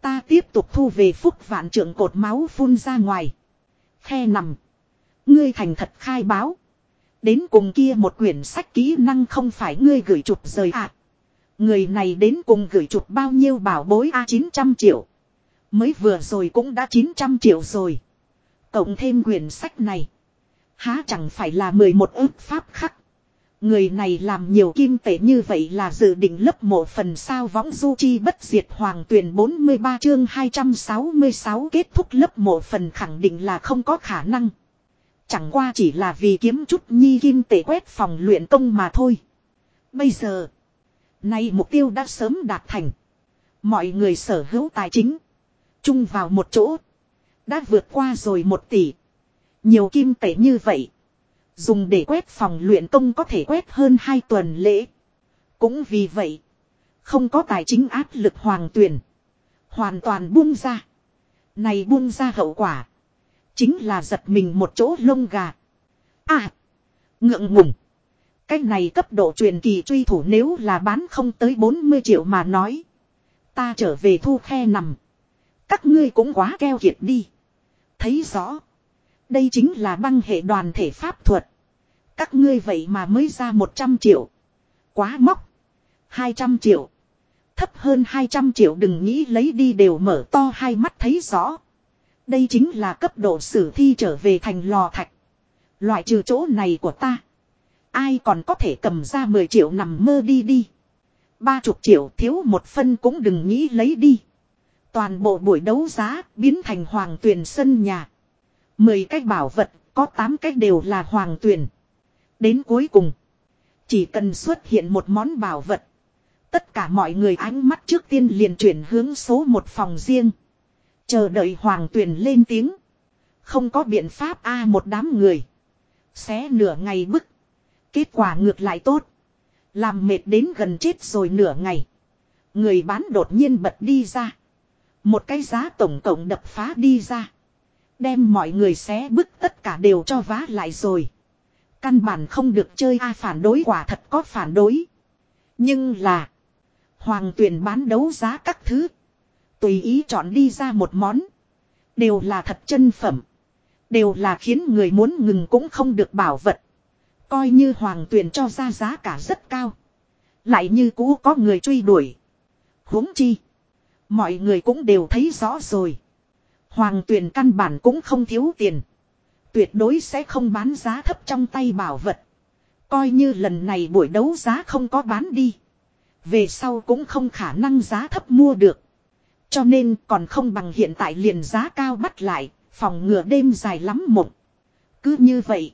Ta tiếp tục thu về phúc vạn Trượng cột máu phun ra ngoài. Khe nằm. Ngươi thành thật khai báo. Đến cùng kia một quyển sách kỹ năng không phải ngươi gửi chụp rời à. Người này đến cùng gửi chụp bao nhiêu bảo bối A 900 triệu. Mới vừa rồi cũng đã 900 triệu rồi. Cộng thêm quyển sách này. Há chẳng phải là 11 ước pháp khắc. Người này làm nhiều kim tệ như vậy là dự định lấp mộ phần sao võng du chi bất diệt hoàng tuyển 43 chương 266 kết thúc lấp mộ phần khẳng định là không có khả năng. Chẳng qua chỉ là vì kiếm chút nhi kim tệ quét phòng luyện công mà thôi. Bây giờ, nay mục tiêu đã sớm đạt thành. Mọi người sở hữu tài chính, chung vào một chỗ, đã vượt qua rồi một tỷ. Nhiều kim tệ như vậy. Dùng để quét phòng luyện công có thể quét hơn hai tuần lễ. Cũng vì vậy. Không có tài chính áp lực hoàng tuyển. Hoàn toàn buông ra. Này buông ra hậu quả. Chính là giật mình một chỗ lông gà. À. Ngượng ngùng. Cái này cấp độ truyền kỳ truy thủ nếu là bán không tới 40 triệu mà nói. Ta trở về thu khe nằm. Các ngươi cũng quá keo kiệt đi. Thấy rõ. Đây chính là băng hệ đoàn thể pháp thuật. Các ngươi vậy mà mới ra 100 triệu. Quá móc. 200 triệu. Thấp hơn 200 triệu đừng nghĩ lấy đi đều mở to hai mắt thấy rõ. Đây chính là cấp độ sử thi trở về thành lò thạch. Loại trừ chỗ này của ta. Ai còn có thể cầm ra 10 triệu nằm mơ đi đi. Ba chục triệu thiếu một phân cũng đừng nghĩ lấy đi. Toàn bộ buổi đấu giá biến thành hoàng tuyển sân nhà. Mười cái bảo vật, có tám cái đều là hoàng tuyển. Đến cuối cùng, chỉ cần xuất hiện một món bảo vật. Tất cả mọi người ánh mắt trước tiên liền chuyển hướng số một phòng riêng. Chờ đợi hoàng tuyển lên tiếng. Không có biện pháp a một đám người. Xé nửa ngày bức. Kết quả ngược lại tốt. Làm mệt đến gần chết rồi nửa ngày. Người bán đột nhiên bật đi ra. Một cái giá tổng cộng đập phá đi ra. Đem mọi người xé bức tất cả đều cho vá lại rồi. Căn bản không được chơi ai à, phản đối quả thật có phản đối. Nhưng là. Hoàng tuyển bán đấu giá các thứ. Tùy ý chọn đi ra một món. Đều là thật chân phẩm. Đều là khiến người muốn ngừng cũng không được bảo vật. Coi như hoàng Tuyền cho ra giá cả rất cao. Lại như cũ có người truy đuổi. huống chi. Mọi người cũng đều thấy rõ rồi. Hoàng Tuyền căn bản cũng không thiếu tiền. Tuyệt đối sẽ không bán giá thấp trong tay bảo vật. Coi như lần này buổi đấu giá không có bán đi. Về sau cũng không khả năng giá thấp mua được. Cho nên còn không bằng hiện tại liền giá cao bắt lại, phòng ngừa đêm dài lắm mộng. Cứ như vậy.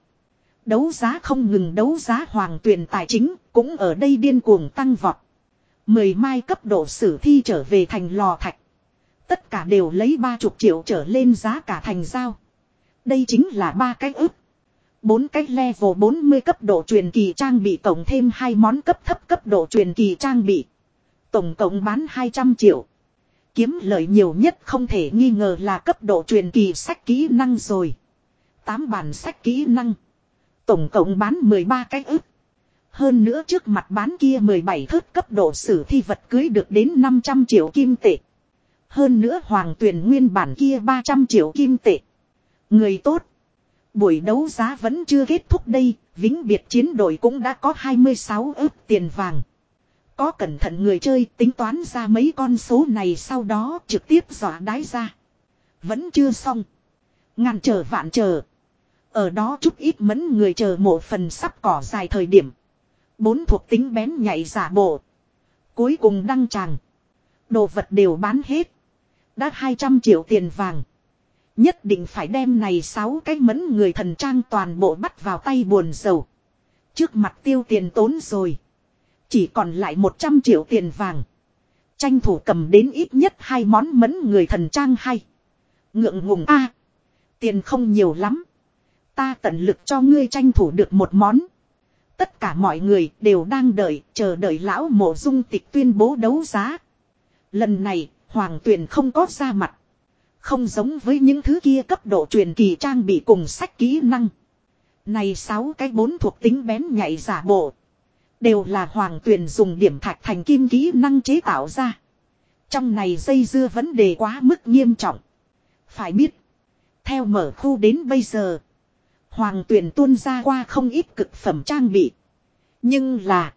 Đấu giá không ngừng đấu giá hoàng tuyển tài chính, cũng ở đây điên cuồng tăng vọt. Mười mai cấp độ sử thi trở về thành lò thạch. Tất cả đều lấy ba chục triệu trở lên giá cả thành giao. Đây chính là ba cái ức. Bốn cái level 40 cấp độ truyền kỳ trang bị tổng thêm hai món cấp thấp cấp độ truyền kỳ trang bị. Tổng cộng bán 200 triệu. Kiếm lợi nhiều nhất không thể nghi ngờ là cấp độ truyền kỳ sách kỹ năng rồi. Tám bản sách kỹ năng. Tổng cộng bán 13 cái ức. Hơn nữa trước mặt bán kia 17 thớt cấp độ sử thi vật cưới được đến 500 triệu kim tệ. Hơn nữa hoàng tuyển nguyên bản kia 300 triệu kim tệ. Người tốt. Buổi đấu giá vẫn chưa kết thúc đây, vĩnh biệt chiến đội cũng đã có 26 ức tiền vàng. Có cẩn thận người chơi tính toán ra mấy con số này sau đó trực tiếp dọa đái ra. Vẫn chưa xong. Ngàn chờ vạn chờ. Ở đó chút ít mẫn người chờ một phần sắp cỏ dài thời điểm. Bốn thuộc tính bén nhạy giả bộ. Cuối cùng đăng tràng. Đồ vật đều bán hết. Đã 200 triệu tiền vàng. Nhất định phải đem này sáu cái mẫn người thần trang toàn bộ bắt vào tay buồn dầu. Trước mặt tiêu tiền tốn rồi. Chỉ còn lại 100 triệu tiền vàng. Tranh thủ cầm đến ít nhất hai món mẫn người thần trang hay. Ngượng ngùng a Tiền không nhiều lắm. Ta tận lực cho ngươi tranh thủ được một món. Tất cả mọi người đều đang đợi, chờ đợi lão mộ dung tịch tuyên bố đấu giá. Lần này, Hoàng Tuyền không có ra mặt. Không giống với những thứ kia cấp độ truyền kỳ trang bị cùng sách kỹ năng. Này sáu cái bốn thuộc tính bén nhạy giả bộ. Đều là Hoàng Tuyền dùng điểm thạch thành kim kỹ năng chế tạo ra. Trong này dây dưa vấn đề quá mức nghiêm trọng. Phải biết. Theo mở khu đến bây giờ. Hoàng tuyển tuôn ra qua không ít cực phẩm trang bị. Nhưng là.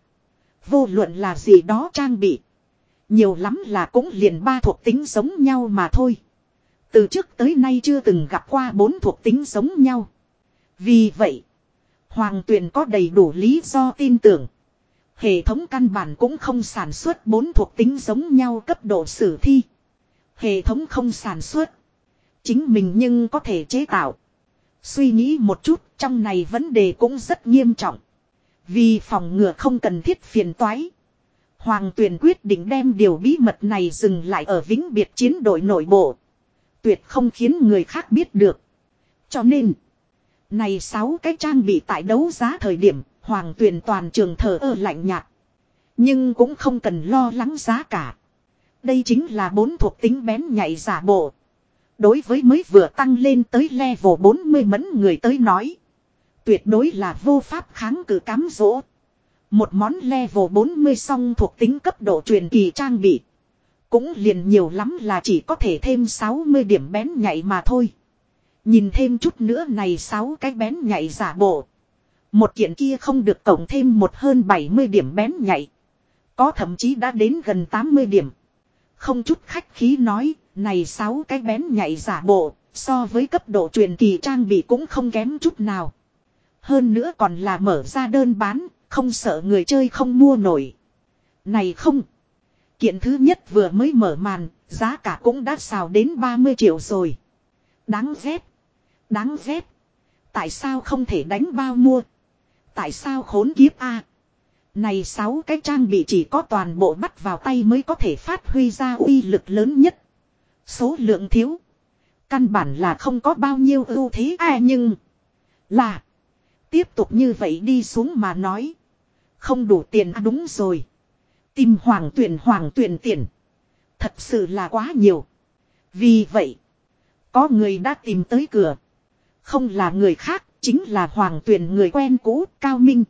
Vô luận là gì đó trang bị. Nhiều lắm là cũng liền ba thuộc tính giống nhau mà thôi. Từ trước tới nay chưa từng gặp qua bốn thuộc tính giống nhau. Vì vậy. Hoàng tuyển có đầy đủ lý do tin tưởng. Hệ thống căn bản cũng không sản xuất bốn thuộc tính giống nhau cấp độ sử thi. Hệ thống không sản xuất. Chính mình nhưng có thể chế tạo. Suy nghĩ một chút, trong này vấn đề cũng rất nghiêm trọng. Vì phòng ngừa không cần thiết phiền toái. Hoàng tuyển quyết định đem điều bí mật này dừng lại ở vĩnh biệt chiến đội nội bộ. Tuyệt không khiến người khác biết được. Cho nên. Này sáu cái trang bị tại đấu giá thời điểm. Hoàng tuyển toàn trường thờ ơ lạnh nhạt. Nhưng cũng không cần lo lắng giá cả. Đây chính là bốn thuộc tính bén nhạy giả bộ. Đối với mới vừa tăng lên tới level 40 mẫn người tới nói. Tuyệt đối là vô pháp kháng cự cám dỗ. Một món level 40 song thuộc tính cấp độ truyền kỳ trang bị. Cũng liền nhiều lắm là chỉ có thể thêm 60 điểm bén nhạy mà thôi. Nhìn thêm chút nữa này 6 cái bén nhạy giả bộ. Một kiện kia không được cộng thêm một hơn 70 điểm bén nhạy. Có thậm chí đã đến gần 80 điểm. Không chút khách khí nói, này 6 cái bén nhạy giả bộ, so với cấp độ truyền kỳ trang bị cũng không kém chút nào. Hơn nữa còn là mở ra đơn bán, không sợ người chơi không mua nổi. Này không. Kiện thứ nhất vừa mới mở màn, giá cả cũng đã xào đến 30 triệu rồi. Đáng ghét. Đáng ghét. Tại sao không thể đánh bao mua? Tại sao khốn kiếp a? Này sáu cái trang bị chỉ có toàn bộ bắt vào tay mới có thể phát huy ra uy lực lớn nhất. Số lượng thiếu. Căn bản là không có bao nhiêu ưu thế à nhưng. Là. Tiếp tục như vậy đi xuống mà nói. Không đủ tiền à đúng rồi. Tìm hoàng tuyển hoàng tuyển tiền. Thật sự là quá nhiều. Vì vậy. Có người đã tìm tới cửa. Không là người khác. Chính là hoàng tuyển người quen cũ, Cao Minh.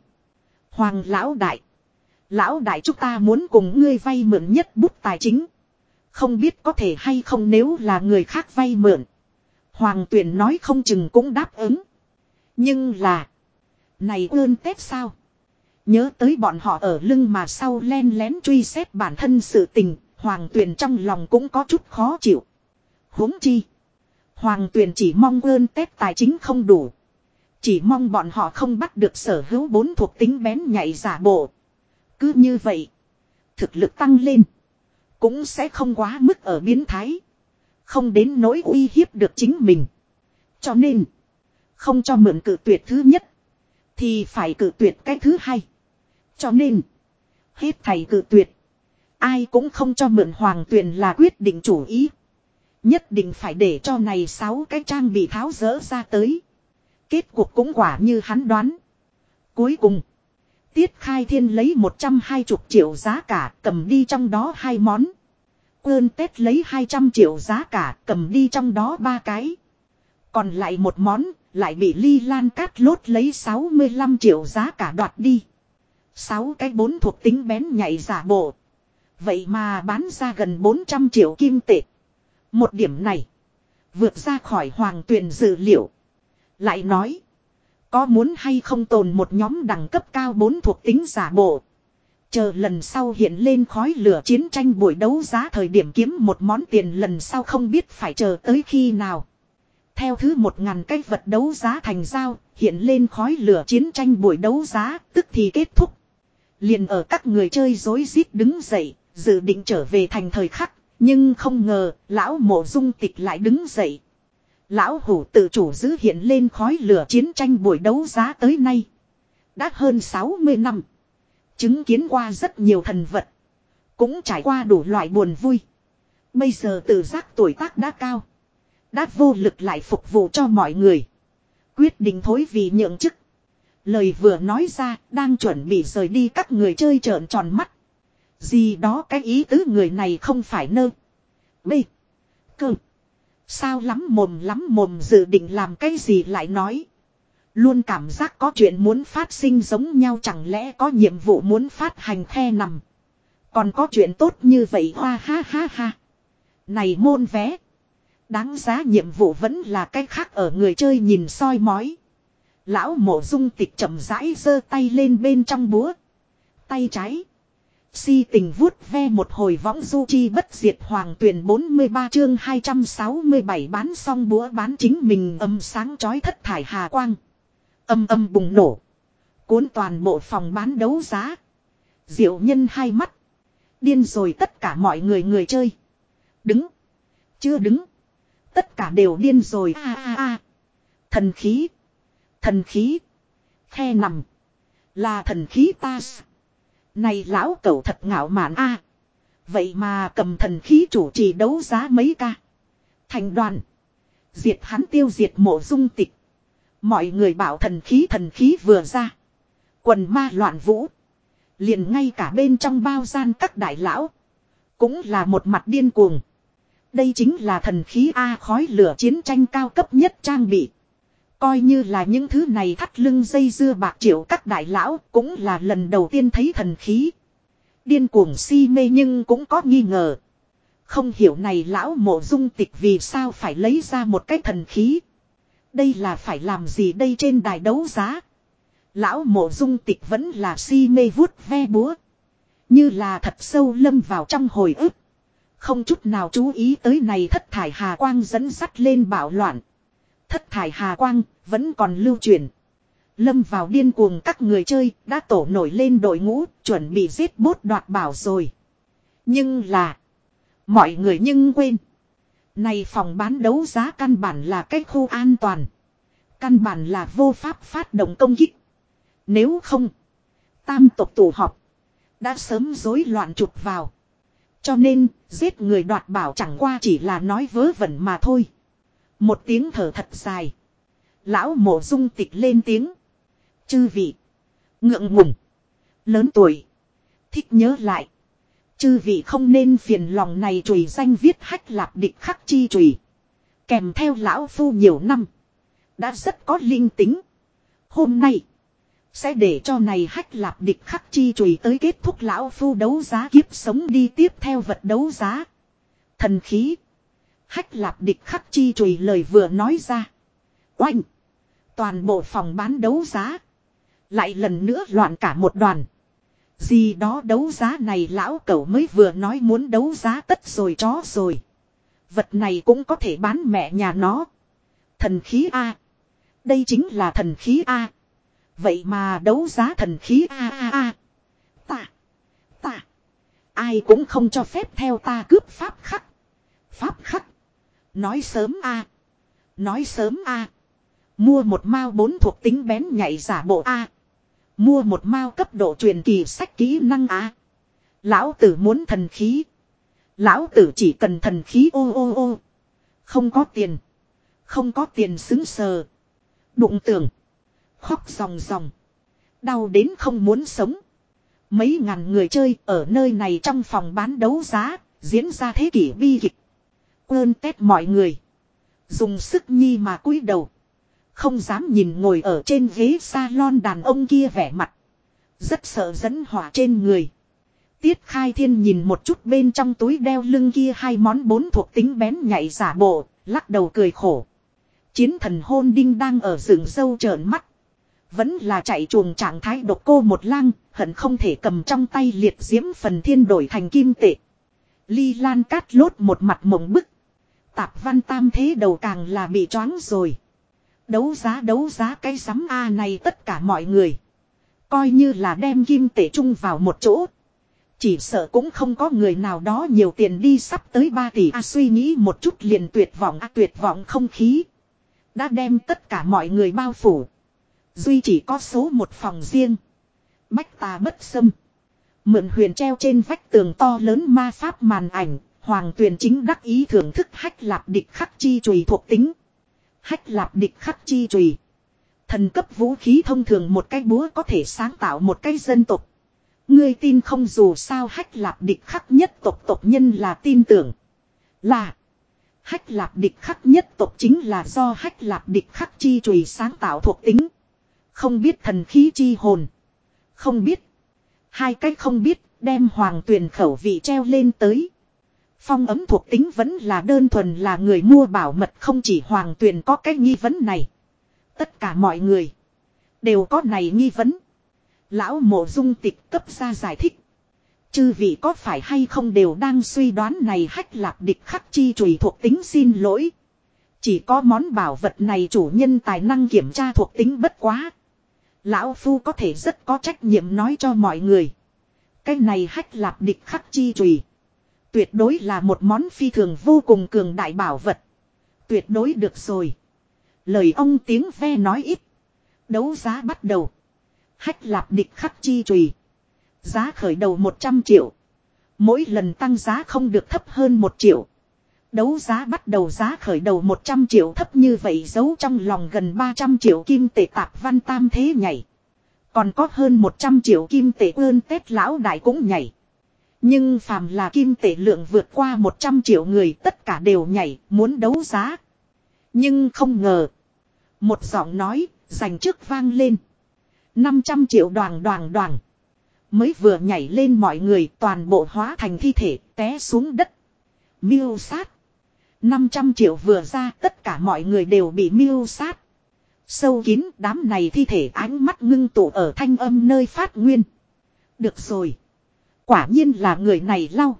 Hoàng lão đại. Lão đại chúng ta muốn cùng ngươi vay mượn nhất bút tài chính. Không biết có thể hay không nếu là người khác vay mượn. Hoàng tuyển nói không chừng cũng đáp ứng. Nhưng là. Này ơn Tết sao? Nhớ tới bọn họ ở lưng mà sau len lén truy xét bản thân sự tình. Hoàng tuyển trong lòng cũng có chút khó chịu. huống chi. Hoàng tuyển chỉ mong ơn Tết tài chính không đủ. Chỉ mong bọn họ không bắt được sở hữu bốn thuộc tính bén nhạy giả bộ. Cứ như vậy. Thực lực tăng lên. Cũng sẽ không quá mức ở biến thái. Không đến nỗi uy hiếp được chính mình. Cho nên. Không cho mượn cử tuyệt thứ nhất. Thì phải cử tuyệt cái thứ hai. Cho nên. Hết thầy cử tuyệt. Ai cũng không cho mượn hoàng tuyền là quyết định chủ ý. Nhất định phải để cho này sáu cái trang bị tháo rỡ ra tới. Kết cuộc cũng quả như hắn đoán. Cuối cùng. Tiết Khai Thiên lấy 120 triệu giá cả, cầm đi trong đó hai món. Quơn Tết lấy 200 triệu giá cả, cầm đi trong đó ba cái. Còn lại một món, lại bị Ly Lan Cát lốt lấy 65 triệu giá cả đoạt đi. Sáu cái bốn thuộc tính bén nhạy giả bộ. Vậy mà bán ra gần 400 triệu kim tệ. Một điểm này. Vượt ra khỏi hoàng tuyền dự liệu. Lại nói. Có muốn hay không tồn một nhóm đẳng cấp cao bốn thuộc tính giả bộ. Chờ lần sau hiện lên khói lửa chiến tranh buổi đấu giá thời điểm kiếm một món tiền lần sau không biết phải chờ tới khi nào. Theo thứ một ngàn cái vật đấu giá thành giao, hiện lên khói lửa chiến tranh buổi đấu giá, tức thì kết thúc. Liền ở các người chơi dối rít đứng dậy, dự định trở về thành thời khắc, nhưng không ngờ, lão mộ dung tịch lại đứng dậy, Lão hủ tự chủ giữ hiện lên khói lửa chiến tranh buổi đấu giá tới nay. Đã hơn 60 năm. Chứng kiến qua rất nhiều thần vật. Cũng trải qua đủ loại buồn vui. Bây giờ tự giác tuổi tác đã cao. Đã vô lực lại phục vụ cho mọi người. Quyết định thối vì nhượng chức. Lời vừa nói ra, đang chuẩn bị rời đi các người chơi trợn tròn mắt. Gì đó cái ý tứ người này không phải nơ. B. Cơ. Sao lắm mồm lắm mồm dự định làm cái gì lại nói. Luôn cảm giác có chuyện muốn phát sinh giống nhau chẳng lẽ có nhiệm vụ muốn phát hành khe nằm. Còn có chuyện tốt như vậy hoa ha ha ha. Này môn vé. Đáng giá nhiệm vụ vẫn là cách khác ở người chơi nhìn soi mói. Lão mộ dung tịch chậm rãi giơ tay lên bên trong búa. Tay trái. Si tình vuốt ve một hồi võng du chi bất diệt hoàng tuyển 43 chương 267 bán xong búa bán chính mình âm sáng chói thất thải hà quang. Âm âm bùng nổ. Cuốn toàn bộ phòng bán đấu giá. Diệu nhân hai mắt. Điên rồi tất cả mọi người người chơi. Đứng. Chưa đứng. Tất cả đều điên rồi a a a. Thần khí. Thần khí. Khe nằm. Là thần khí ta. Này lão cẩu thật ngạo mạn a. Vậy mà cầm thần khí chủ trì đấu giá mấy ca. Thành đoàn. Diệt hắn tiêu diệt mộ dung tịch. Mọi người bảo thần khí thần khí vừa ra. Quần ma loạn vũ. Liền ngay cả bên trong bao gian các đại lão. Cũng là một mặt điên cuồng. Đây chính là thần khí A khói lửa chiến tranh cao cấp nhất trang bị. Coi như là những thứ này thắt lưng dây dưa bạc triệu các đại lão cũng là lần đầu tiên thấy thần khí. Điên cuồng si mê nhưng cũng có nghi ngờ. Không hiểu này lão mộ dung tịch vì sao phải lấy ra một cái thần khí. Đây là phải làm gì đây trên đài đấu giá. Lão mộ dung tịch vẫn là si mê vuốt ve búa. Như là thật sâu lâm vào trong hồi ức. Không chút nào chú ý tới này thất thải hà quang dẫn sắt lên bạo loạn. Thất thải hà quang vẫn còn lưu truyền. Lâm vào điên cuồng các người chơi đã tổ nổi lên đội ngũ chuẩn bị giết bốt đoạt bảo rồi. Nhưng là. Mọi người nhưng quên. Này phòng bán đấu giá căn bản là cách khu an toàn. Căn bản là vô pháp phát động công kích. Nếu không. Tam tộc tụ họp. Đã sớm rối loạn chụp vào. Cho nên, giết người đoạt bảo chẳng qua chỉ là nói vớ vẩn mà thôi. Một tiếng thở thật dài. Lão mộ dung tịch lên tiếng. Chư vị. Ngượng ngùng. Lớn tuổi. Thích nhớ lại. Chư vị không nên phiền lòng này chùi danh viết hách lạp địch khắc chi chùi. Kèm theo lão phu nhiều năm. Đã rất có linh tính. Hôm nay. Sẽ để cho này hách lạp địch khắc chi chùi tới kết thúc lão phu đấu giá kiếp sống đi tiếp theo vật đấu giá. Thần khí. Hách lạp địch khắc chi chùi lời vừa nói ra. Oanh. Toàn bộ phòng bán đấu giá. Lại lần nữa loạn cả một đoàn. Gì đó đấu giá này lão cẩu mới vừa nói muốn đấu giá tất rồi chó rồi. Vật này cũng có thể bán mẹ nhà nó. Thần khí A. Đây chính là thần khí A. Vậy mà đấu giá thần khí A A A. Ta. Ta. Ai cũng không cho phép theo ta cướp pháp khắc. Pháp khắc. Nói sớm A. Nói sớm A. Mua một mao bốn thuộc tính bén nhảy giả bộ A. Mua một mao cấp độ truyền kỳ sách kỹ năng A. Lão tử muốn thần khí. Lão tử chỉ cần thần khí ô ô ô. Không có tiền. Không có tiền xứng sờ. Đụng tưởng. Khóc ròng ròng. Đau đến không muốn sống. Mấy ngàn người chơi ở nơi này trong phòng bán đấu giá. Diễn ra thế kỷ bi kịch quên tét mọi người. Dùng sức nhi mà cúi đầu. Không dám nhìn ngồi ở trên ghế salon đàn ông kia vẻ mặt. Rất sợ dẫn hỏa trên người. Tiết khai thiên nhìn một chút bên trong túi đeo lưng kia hai món bốn thuộc tính bén nhạy giả bộ, lắc đầu cười khổ. Chiến thần hôn đinh đang ở rừng sâu trợn mắt. Vẫn là chạy chuồng trạng thái độc cô một lang, hận không thể cầm trong tay liệt diễm phần thiên đổi thành kim tệ. Ly Lan cát lốt một mặt mộng bức. Tạp văn tam thế đầu càng là bị choáng rồi. Đấu giá đấu giá cái sắm A này tất cả mọi người. Coi như là đem kim tệ chung vào một chỗ. Chỉ sợ cũng không có người nào đó nhiều tiền đi sắp tới 3 tỷ A suy nghĩ một chút liền tuyệt vọng, A tuyệt vọng không khí. Đã đem tất cả mọi người bao phủ. Duy chỉ có số một phòng riêng. Bách tà bất xâm. Mượn huyền treo trên vách tường to lớn ma pháp màn ảnh. Hoàng tuyền chính đắc ý thưởng thức hách lạp địch khắc chi chùy thuộc tính. Hách lạp địch khắc chi chùy. Thần cấp vũ khí thông thường một cái búa có thể sáng tạo một cái dân tộc. Ngươi tin không dù sao hách lạp địch khắc nhất tộc tộc nhân là tin tưởng. Là. Hách lạp địch khắc nhất tộc chính là do hách lạp địch khắc chi chùy sáng tạo thuộc tính. Không biết thần khí chi hồn. Không biết. Hai cách không biết Đem hoàng tuyền khẩu vị treo lên tới. Phong ấm thuộc tính vẫn là đơn thuần là người mua bảo mật không chỉ hoàng tuyền có cái nghi vấn này. Tất cả mọi người. Đều có này nghi vấn. Lão mộ dung tịch cấp ra giải thích. Chư vị có phải hay không đều đang suy đoán này hách lạp địch khắc chi chùy thuộc tính xin lỗi. Chỉ có món bảo vật này chủ nhân tài năng kiểm tra thuộc tính bất quá. Lão Phu có thể rất có trách nhiệm nói cho mọi người. Cái này hách lạp địch khắc chi trùy. Tuyệt đối là một món phi thường vô cùng cường đại bảo vật. Tuyệt đối được rồi. Lời ông tiếng ve nói ít. Đấu giá bắt đầu. Hách lạp địch khắc chi trùy. Giá khởi đầu 100 triệu. Mỗi lần tăng giá không được thấp hơn 1 triệu. Đấu giá bắt đầu giá khởi đầu 100 triệu thấp như vậy giấu trong lòng gần 300 triệu kim tệ tạp văn tam thế nhảy. Còn có hơn 100 triệu kim tệ ơn tết lão đại cũng nhảy. Nhưng phàm là kim tệ lượng vượt qua 100 triệu người tất cả đều nhảy, muốn đấu giá. Nhưng không ngờ. Một giọng nói dành trước vang lên. 500 triệu đoàn đoàn đoàn. Mới vừa nhảy lên mọi người toàn bộ hóa thành thi thể, té xuống đất. Miêu sát. 500 triệu vừa ra, tất cả mọi người đều bị miêu sát. Sâu kín, đám này thi thể ánh mắt ngưng tụ ở thanh âm nơi phát nguyên. Được rồi. Quả nhiên là người này lau.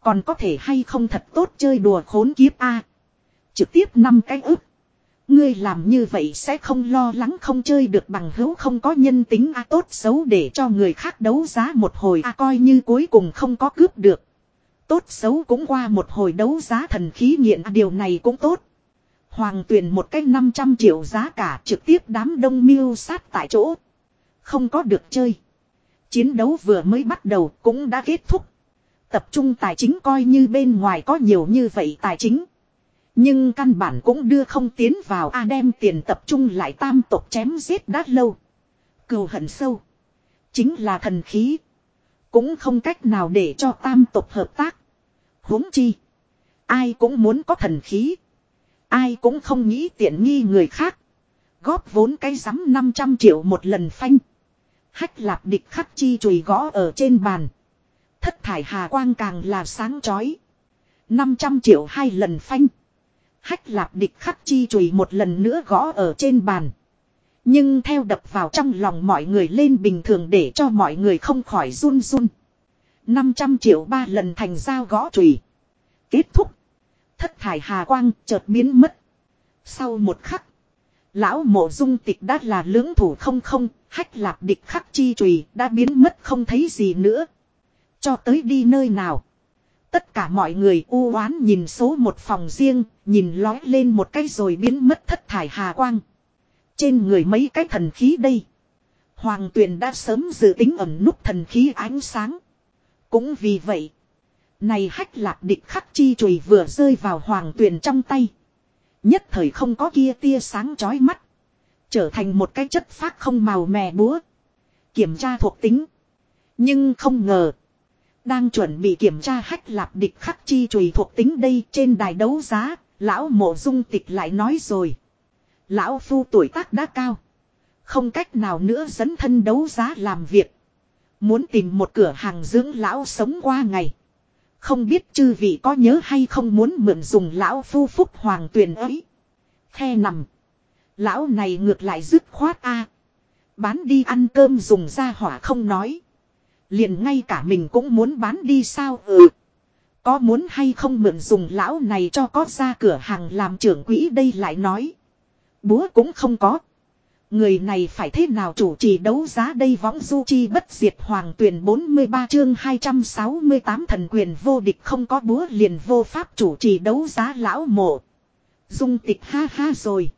Còn có thể hay không thật tốt chơi đùa khốn kiếp a Trực tiếp năm cái ức. Ngươi làm như vậy sẽ không lo lắng không chơi được bằng hữu không có nhân tính a tốt xấu để cho người khác đấu giá một hồi a coi như cuối cùng không có cướp được. Tốt xấu cũng qua một hồi đấu giá thần khí nghiện điều này cũng tốt. Hoàng tuyển một cái 500 triệu giá cả trực tiếp đám đông miêu sát tại chỗ. Không có được chơi. Chiến đấu vừa mới bắt đầu cũng đã kết thúc. Tập trung tài chính coi như bên ngoài có nhiều như vậy tài chính. Nhưng căn bản cũng đưa không tiến vào A đem tiền tập trung lại tam tộc chém giết đã lâu. Cừu hận sâu. Chính là thần khí. Cũng không cách nào để cho tam tộc hợp tác. huống chi. Ai cũng muốn có thần khí. Ai cũng không nghĩ tiện nghi người khác. Góp vốn cái rắm 500 triệu một lần phanh. Hách lạp địch khắc chi chùi gõ ở trên bàn. Thất thải hà quang càng là sáng chói. 500 triệu hai lần phanh. Hách lạp địch khắc chi chùi một lần nữa gõ ở trên bàn. Nhưng theo đập vào trong lòng mọi người lên bình thường để cho mọi người không khỏi run run. 500 triệu ba lần thành dao gõ chùy. Kết thúc. Thất thải hà quang chợt biến mất. Sau một khắc. Lão mộ dung tịch đã là lưỡng thủ không không. Hách lạp địch khắc chi trùy đã biến mất không thấy gì nữa. Cho tới đi nơi nào. Tất cả mọi người u oán nhìn số một phòng riêng, nhìn lói lên một cái rồi biến mất thất thải hà quang. Trên người mấy cái thần khí đây. Hoàng tuyền đã sớm dự tính ẩn nút thần khí ánh sáng. Cũng vì vậy, này hách lạc địch khắc chi chùy vừa rơi vào hoàng tuyền trong tay. Nhất thời không có kia tia sáng chói mắt. Trở thành một cái chất phát không màu mè búa. Kiểm tra thuộc tính. Nhưng không ngờ. Đang chuẩn bị kiểm tra hách lạp địch khắc chi chùy thuộc tính đây trên đài đấu giá, lão mộ dung tịch lại nói rồi. Lão phu tuổi tác đã cao. Không cách nào nữa dẫn thân đấu giá làm việc. Muốn tìm một cửa hàng dưỡng lão sống qua ngày. Không biết chư vị có nhớ hay không muốn mượn dùng lão phu phúc hoàng tuyền ấy. Khe nằm. Lão này ngược lại dứt khoát a Bán đi ăn cơm dùng ra hỏa không nói. Liền ngay cả mình cũng muốn bán đi sao ừ. Có muốn hay không mượn dùng lão này cho có ra cửa hàng làm trưởng quỹ đây lại nói. Búa cũng không có. Người này phải thế nào chủ trì đấu giá đây võng du chi bất diệt hoàng tuyển 43 chương 268 thần quyền vô địch không có búa liền vô pháp chủ trì đấu giá lão mộ. Dung tịch ha ha rồi.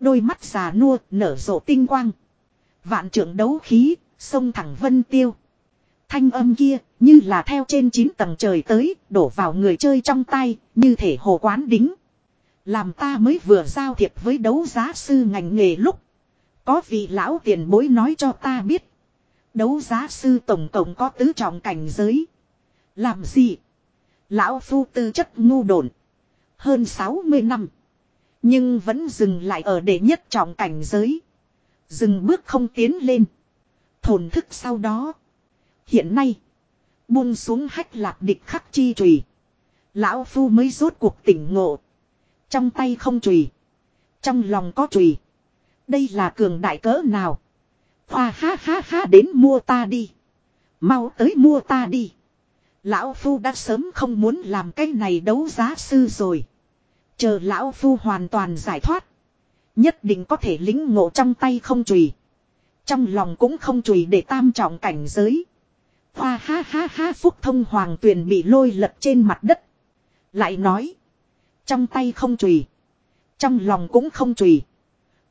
Đôi mắt già nua nở rộ tinh quang. Vạn trưởng đấu khí, sông thẳng vân tiêu. Thanh âm kia, như là theo trên 9 tầng trời tới, đổ vào người chơi trong tay, như thể hồ quán đính. Làm ta mới vừa giao thiệp với đấu giá sư ngành nghề lúc. Có vị lão tiền bối nói cho ta biết. Đấu giá sư tổng cộng có tứ trọng cảnh giới. Làm gì? Lão phu tư chất ngu đồn. Hơn 60 năm. Nhưng vẫn dừng lại ở đệ nhất trọng cảnh giới. Dừng bước không tiến lên. Thổn thức sau đó. Hiện nay, Buông xuống hách lạp địch khắc chi trùy. Lão Phu mới rốt cuộc tỉnh ngộ. Trong tay không trùy. Trong lòng có trùy. Đây là cường đại cỡ nào. Hoa ha ha ha đến mua ta đi. Mau tới mua ta đi. Lão Phu đã sớm không muốn làm cái này đấu giá sư rồi. Chờ Lão Phu hoàn toàn giải thoát. Nhất định có thể lính ngộ trong tay không chùy Trong lòng cũng không chùy để tam trọng cảnh giới. Hoa ha ha ha phúc thông hoàng tuyền bị lôi lật trên mặt đất. Lại nói. Trong tay không chùy Trong lòng cũng không chùy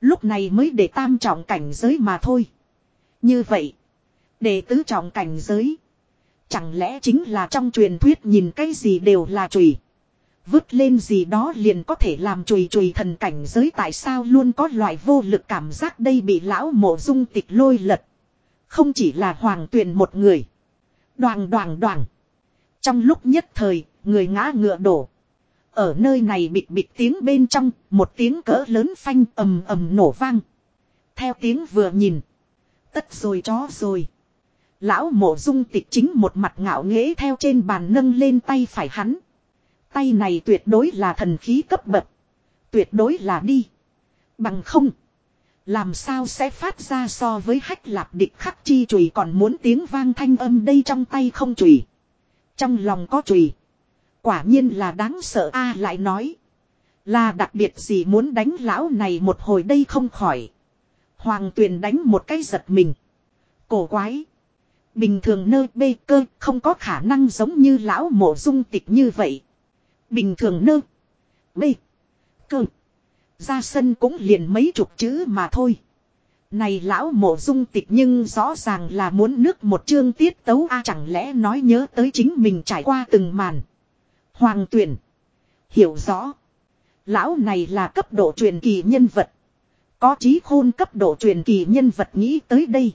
Lúc này mới để tam trọng cảnh giới mà thôi. Như vậy. Để tứ trọng cảnh giới. Chẳng lẽ chính là trong truyền thuyết nhìn cái gì đều là chùy Vứt lên gì đó liền có thể làm chùy chùy thần cảnh giới tại sao luôn có loại vô lực cảm giác đây bị lão mộ dung tịch lôi lật. Không chỉ là hoàng tuyền một người. Đoàn đoàn đoàn. Trong lúc nhất thời, người ngã ngựa đổ. Ở nơi này bịt bịt tiếng bên trong, một tiếng cỡ lớn phanh ầm ầm nổ vang. Theo tiếng vừa nhìn. Tất rồi chó rồi. Lão mộ dung tịch chính một mặt ngạo nghễ theo trên bàn nâng lên tay phải hắn. Tay này tuyệt đối là thần khí cấp bậc. Tuyệt đối là đi. Bằng không. Làm sao sẽ phát ra so với hách lạp địch khắc chi chùy còn muốn tiếng vang thanh âm đây trong tay không chùy. Trong lòng có chùy. Quả nhiên là đáng sợ a lại nói. Là đặc biệt gì muốn đánh lão này một hồi đây không khỏi. Hoàng tuyền đánh một cái giật mình. Cổ quái. Bình thường nơi bê cơ không có khả năng giống như lão mộ dung tịch như vậy. Bình thường nơi Bê. Cơ. Ra sân cũng liền mấy chục chữ mà thôi. Này lão mộ dung tịch nhưng rõ ràng là muốn nước một chương tiết tấu a chẳng lẽ nói nhớ tới chính mình trải qua từng màn. Hoàng tuyển. Hiểu rõ. Lão này là cấp độ truyền kỳ nhân vật. Có trí khôn cấp độ truyền kỳ nhân vật nghĩ tới đây.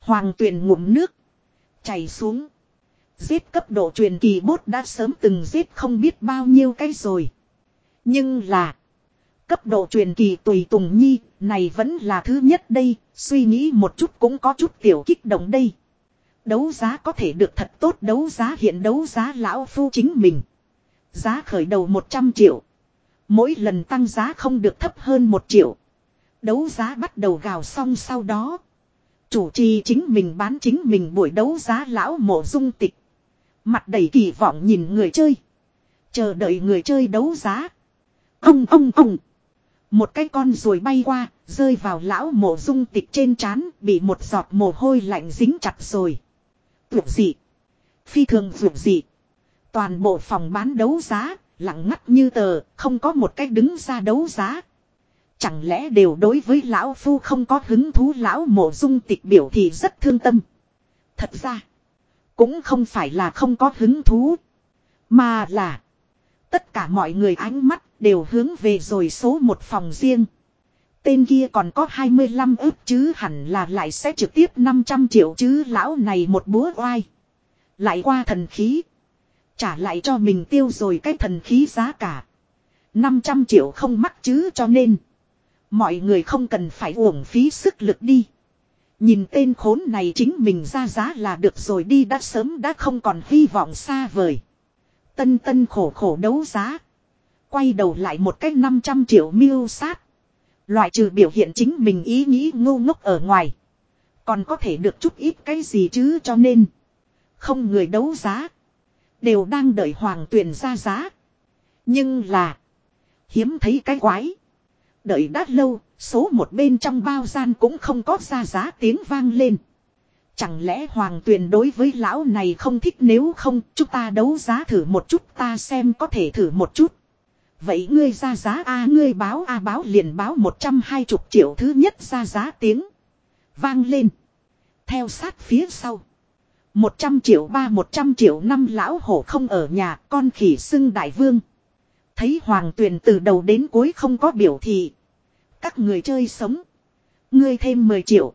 Hoàng tuyển ngụm nước. Chảy xuống. Giết cấp độ truyền kỳ bốt đã sớm từng giết không biết bao nhiêu cái rồi. Nhưng là. Cấp độ truyền kỳ tùy tùng nhi, này vẫn là thứ nhất đây, suy nghĩ một chút cũng có chút tiểu kích động đây. Đấu giá có thể được thật tốt đấu giá hiện đấu giá lão phu chính mình. Giá khởi đầu 100 triệu. Mỗi lần tăng giá không được thấp hơn 1 triệu. Đấu giá bắt đầu gào xong sau đó. Chủ trì chính mình bán chính mình buổi đấu giá lão mộ dung tịch. Mặt đầy kỳ vọng nhìn người chơi. Chờ đợi người chơi đấu giá. Ông ông ông. Một cái con ruồi bay qua, rơi vào lão mộ dung tịch trên trán, bị một giọt mồ hôi lạnh dính chặt rồi. Vượt dị. Phi thường vượt dị. Toàn bộ phòng bán đấu giá, lặng ngắt như tờ, không có một cách đứng ra đấu giá. Chẳng lẽ đều đối với lão phu không có hứng thú lão mộ dung tịch biểu thì rất thương tâm. Thật ra, cũng không phải là không có hứng thú, mà là tất cả mọi người ánh mắt đều hướng về rồi số một phòng riêng. Tên kia còn có 25 ức chứ hẳn là lại sẽ trực tiếp 500 triệu chứ lão này một búa oai. Lại qua thần khí. Trả lại cho mình tiêu rồi cái thần khí giá cả. 500 triệu không mắc chứ cho nên. Mọi người không cần phải uổng phí sức lực đi. Nhìn tên khốn này chính mình ra giá là được rồi đi đã sớm đã không còn hy vọng xa vời. Tân tân khổ khổ đấu giá. Quay đầu lại một cái 500 triệu miêu sát. Loại trừ biểu hiện chính mình ý nghĩ ngu ngốc ở ngoài. Còn có thể được chút ít cái gì chứ cho nên. Không người đấu giá. Đều đang đợi hoàng tuyển ra giá. Nhưng là. Hiếm thấy cái quái. Đợi đã lâu, số một bên trong bao gian cũng không có ra giá tiếng vang lên. Chẳng lẽ hoàng tuyền đối với lão này không thích nếu không chúng ta đấu giá thử một chút ta xem có thể thử một chút. Vậy ngươi ra giá A ngươi báo A báo liền báo 120 triệu thứ nhất ra giá tiếng. Vang lên. Theo sát phía sau. 100 triệu ba 100 triệu năm lão hổ không ở nhà, con khỉ xưng đại vương. Thấy hoàng tuyền từ đầu đến cuối không có biểu thị. Các người chơi sống. Ngươi thêm 10 triệu.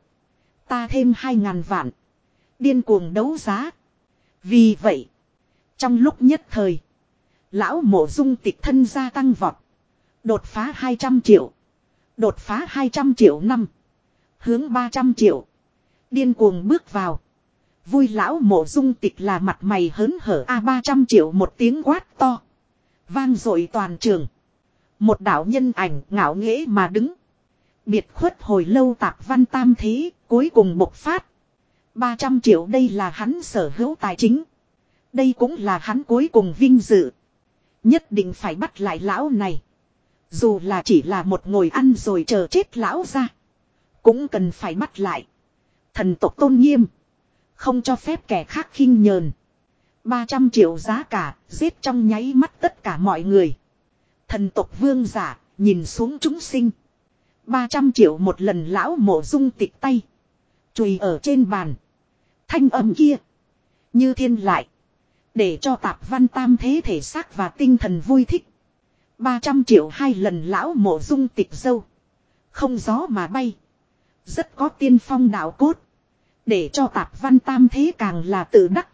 Ta thêm 2 ngàn vạn. Điên cuồng đấu giá. Vì vậy. Trong lúc nhất thời. Lão mộ dung tịch thân gia tăng vọt. Đột phá 200 triệu. Đột phá 200 triệu năm. Hướng 300 triệu. Điên cuồng bước vào. Vui lão mộ dung tịch là mặt mày hớn hở a ba trăm triệu một tiếng quát to. Vang dội toàn trường. Một đạo nhân ảnh ngạo nghễ mà đứng. Biệt khuất hồi lâu tạp văn tam thế, cuối cùng bộc phát. 300 triệu đây là hắn sở hữu tài chính. Đây cũng là hắn cuối cùng vinh dự. Nhất định phải bắt lại lão này. Dù là chỉ là một ngồi ăn rồi chờ chết lão ra. Cũng cần phải bắt lại. Thần tộc tôn nghiêm. Không cho phép kẻ khác khinh nhờn. 300 triệu giá cả, giết trong nháy mắt tất cả mọi người. Thần tộc vương giả, nhìn xuống chúng sinh. 300 triệu một lần lão mộ dung tịch tay. Chùi ở trên bàn. Thanh âm kia. Như thiên lại. Để cho tạp văn tam thế thể xác và tinh thần vui thích. 300 triệu hai lần lão mộ dung tịch dâu. Không gió mà bay. Rất có tiên phong đạo cốt. Để cho tạp văn tam thế càng là tự đắc.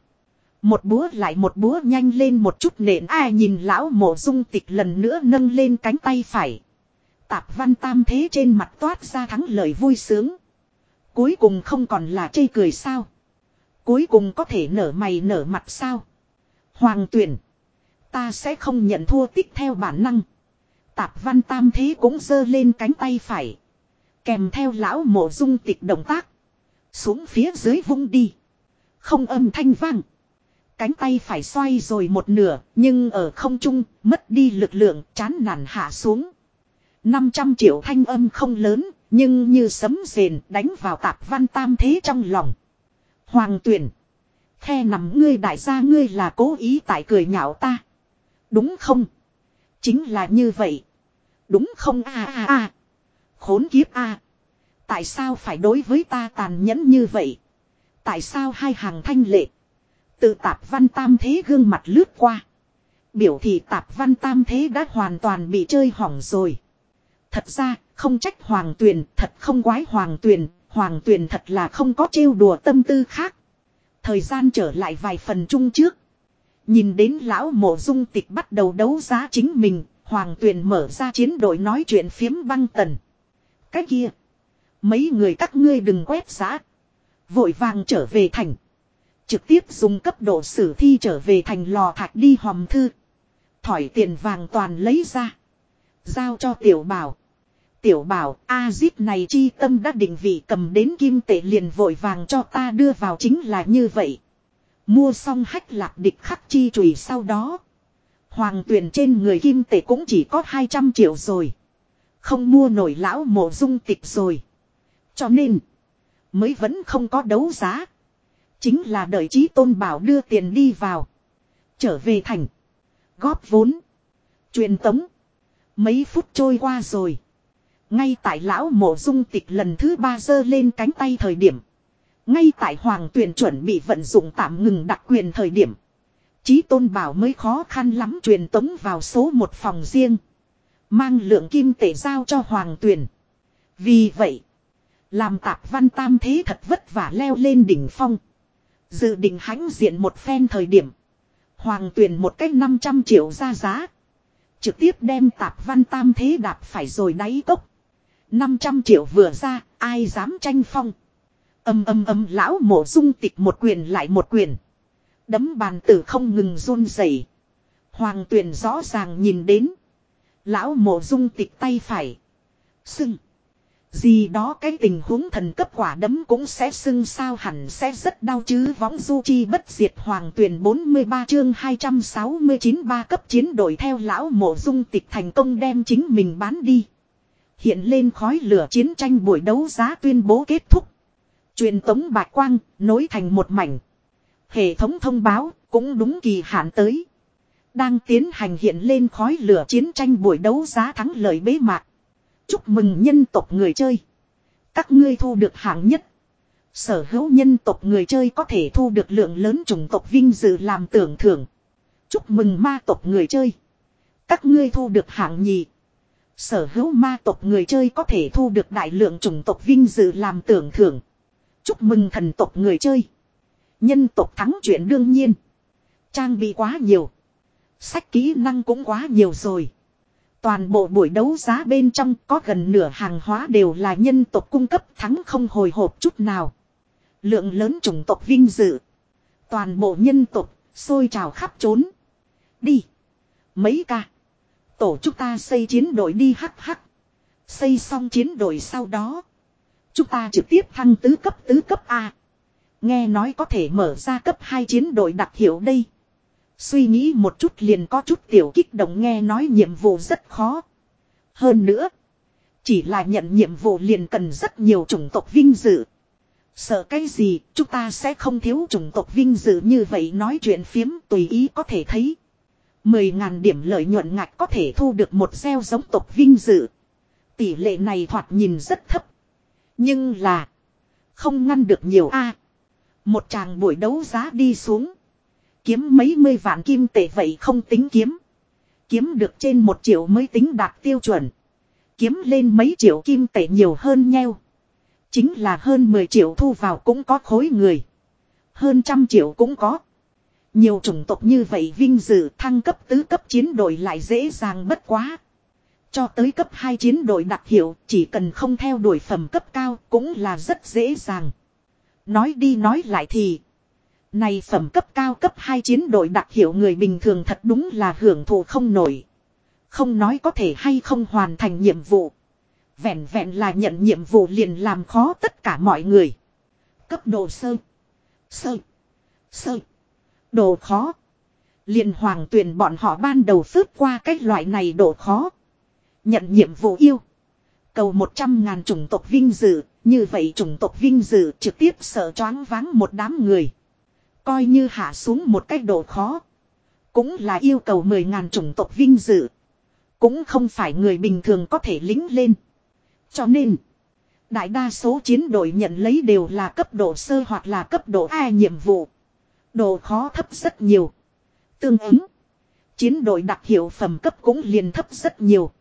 Một búa lại một búa nhanh lên một chút nện, ai nhìn lão mộ dung tịch lần nữa nâng lên cánh tay phải. Tạp văn tam thế trên mặt toát ra thắng lời vui sướng. Cuối cùng không còn là chây cười sao. Cuối cùng có thể nở mày nở mặt sao. Hoàng tuyển. Ta sẽ không nhận thua tích theo bản năng. Tạp văn tam thế cũng giơ lên cánh tay phải. Kèm theo lão mộ dung tịch động tác. Xuống phía dưới vung đi. Không âm thanh vang. Cánh tay phải xoay rồi một nửa, nhưng ở không trung, mất đi lực lượng, chán nản hạ xuống. 500 triệu thanh âm không lớn, nhưng như sấm rền đánh vào tạp văn tam thế trong lòng. Hoàng tuyển. Khe nằm ngươi đại gia ngươi là cố ý tại cười nhạo ta. Đúng không? Chính là như vậy. Đúng không a a a. Khốn kiếp a. Tại sao phải đối với ta tàn nhẫn như vậy? Tại sao hai hàng thanh lệ? Từ tạp văn tam thế gương mặt lướt qua. Biểu thị tạp văn tam thế đã hoàn toàn bị chơi hỏng rồi. Thật ra, không trách hoàng tuyền, thật không quái hoàng tuyền, hoàng tuyền thật là không có trêu đùa tâm tư khác. Thời gian trở lại vài phần chung trước. Nhìn đến lão mộ dung tịch bắt đầu đấu giá chính mình, hoàng tuyền mở ra chiến đội nói chuyện phiếm băng tần. Cái kia, mấy người các ngươi đừng quét giá. Vội vàng trở về thành. Trực tiếp dùng cấp độ sử thi trở về thành lò thạch đi hòm thư. Thỏi tiền vàng toàn lấy ra. Giao cho tiểu bảo. Tiểu bảo, A-zip này chi tâm đã định vị cầm đến kim tệ liền vội vàng cho ta đưa vào chính là như vậy. Mua xong hách lạc địch khắc chi chùy sau đó. Hoàng tuyển trên người kim tệ cũng chỉ có 200 triệu rồi. Không mua nổi lão mộ dung tịch rồi. Cho nên, mới vẫn không có đấu giá. Chính là đợi trí tôn bảo đưa tiền đi vào. Trở về thành. Góp vốn. Truyền tống. Mấy phút trôi qua rồi. Ngay tại lão mộ dung tịch lần thứ ba giơ lên cánh tay thời điểm. Ngay tại hoàng tuyển chuẩn bị vận dụng tạm ngừng đặc quyền thời điểm. Chí tôn bảo mới khó khăn lắm truyền tống vào số một phòng riêng. Mang lượng kim tệ giao cho hoàng tuyển. Vì vậy. Làm tạp văn tam thế thật vất vả leo lên đỉnh phong. Dự định hãnh diện một phen thời điểm. Hoàng tuyển một cách 500 triệu ra giá. Trực tiếp đem tạp văn tam thế đạp phải rồi đáy cốc. 500 triệu vừa ra, ai dám tranh phong. Âm âm âm lão mộ dung tịch một quyền lại một quyền. Đấm bàn tử không ngừng run rẩy. Hoàng tuyển rõ ràng nhìn đến. Lão mộ dung tịch tay phải. Sưng. Gì đó cái tình huống thần cấp quả đấm cũng sẽ sưng sao hẳn sẽ rất đau chứ võng du chi bất diệt hoàng tuyển 43 chương 269 ba cấp chiến đội theo lão mộ dung tịch thành công đem chính mình bán đi. Hiện lên khói lửa chiến tranh buổi đấu giá tuyên bố kết thúc. Truyền tống bạc quang, nối thành một mảnh. Hệ thống thông báo, cũng đúng kỳ hạn tới. Đang tiến hành hiện lên khói lửa chiến tranh buổi đấu giá thắng lợi bế mạc. Chúc mừng nhân tộc người chơi. Các ngươi thu được hạng nhất. Sở hữu nhân tộc người chơi có thể thu được lượng lớn chủng tộc vinh dự làm tưởng thưởng. Chúc mừng ma tộc người chơi. Các ngươi thu được hạng nhì. Sở hữu ma tộc người chơi có thể thu được đại lượng chủng tộc vinh dự làm tưởng thưởng. Chúc mừng thần tộc người chơi. Nhân tộc thắng chuyện đương nhiên. Trang bị quá nhiều. Sách kỹ năng cũng quá nhiều rồi. Toàn bộ buổi đấu giá bên trong có gần nửa hàng hóa đều là nhân tộc cung cấp thắng không hồi hộp chút nào. Lượng lớn chủng tộc vinh dự. Toàn bộ nhân tộc, sôi trào khắp trốn. Đi. Mấy ca. Tổ chúng ta xây chiến đội đi hắc hắc. Xây xong chiến đội sau đó. Chúng ta trực tiếp thăng tứ cấp tứ cấp A. Nghe nói có thể mở ra cấp 2 chiến đội đặc hiệu đây. Suy nghĩ một chút liền có chút tiểu kích động nghe nói nhiệm vụ rất khó. Hơn nữa. Chỉ là nhận nhiệm vụ liền cần rất nhiều chủng tộc vinh dự. Sợ cái gì, chúng ta sẽ không thiếu chủng tộc vinh dự như vậy nói chuyện phiếm tùy ý có thể thấy. mười ngàn điểm lợi nhuận ngạch có thể thu được một gieo giống tộc vinh dự. Tỷ lệ này thoạt nhìn rất thấp. Nhưng là. Không ngăn được nhiều a Một chàng buổi đấu giá đi xuống. Kiếm mấy mươi vạn kim tệ vậy không tính kiếm. Kiếm được trên một triệu mới tính đạt tiêu chuẩn. Kiếm lên mấy triệu kim tệ nhiều hơn nhau. Chính là hơn 10 triệu thu vào cũng có khối người. Hơn trăm triệu cũng có. Nhiều chủng tộc như vậy vinh dự thăng cấp tứ cấp chiến đội lại dễ dàng bất quá. Cho tới cấp 2 chiến đội đặc hiệu, chỉ cần không theo đuổi phẩm cấp cao cũng là rất dễ dàng. Nói đi nói lại thì. Này phẩm cấp cao cấp 2 chiến đội đặc hiệu người bình thường thật đúng là hưởng thụ không nổi. Không nói có thể hay không hoàn thành nhiệm vụ. Vẹn vẹn là nhận nhiệm vụ liền làm khó tất cả mọi người. Cấp độ sơ. Sơ. Sơ. Độ khó. Liền hoàng tuyển bọn họ ban đầu phước qua cái loại này độ khó. Nhận nhiệm vụ yêu. Cầu 100 ngàn chủng tộc vinh dự. Như vậy chủng tộc vinh dự trực tiếp sợ choáng váng một đám người. Coi như hạ xuống một cách độ khó. Cũng là yêu cầu 10 ngàn chủng tộc vinh dự. Cũng không phải người bình thường có thể lính lên. Cho nên. Đại đa số chiến đội nhận lấy đều là cấp độ sơ hoặc là cấp độ A nhiệm vụ. Độ khó thấp rất nhiều. Tương ứng. Chiến đội đặc hiệu phẩm cấp cũng liền thấp rất nhiều.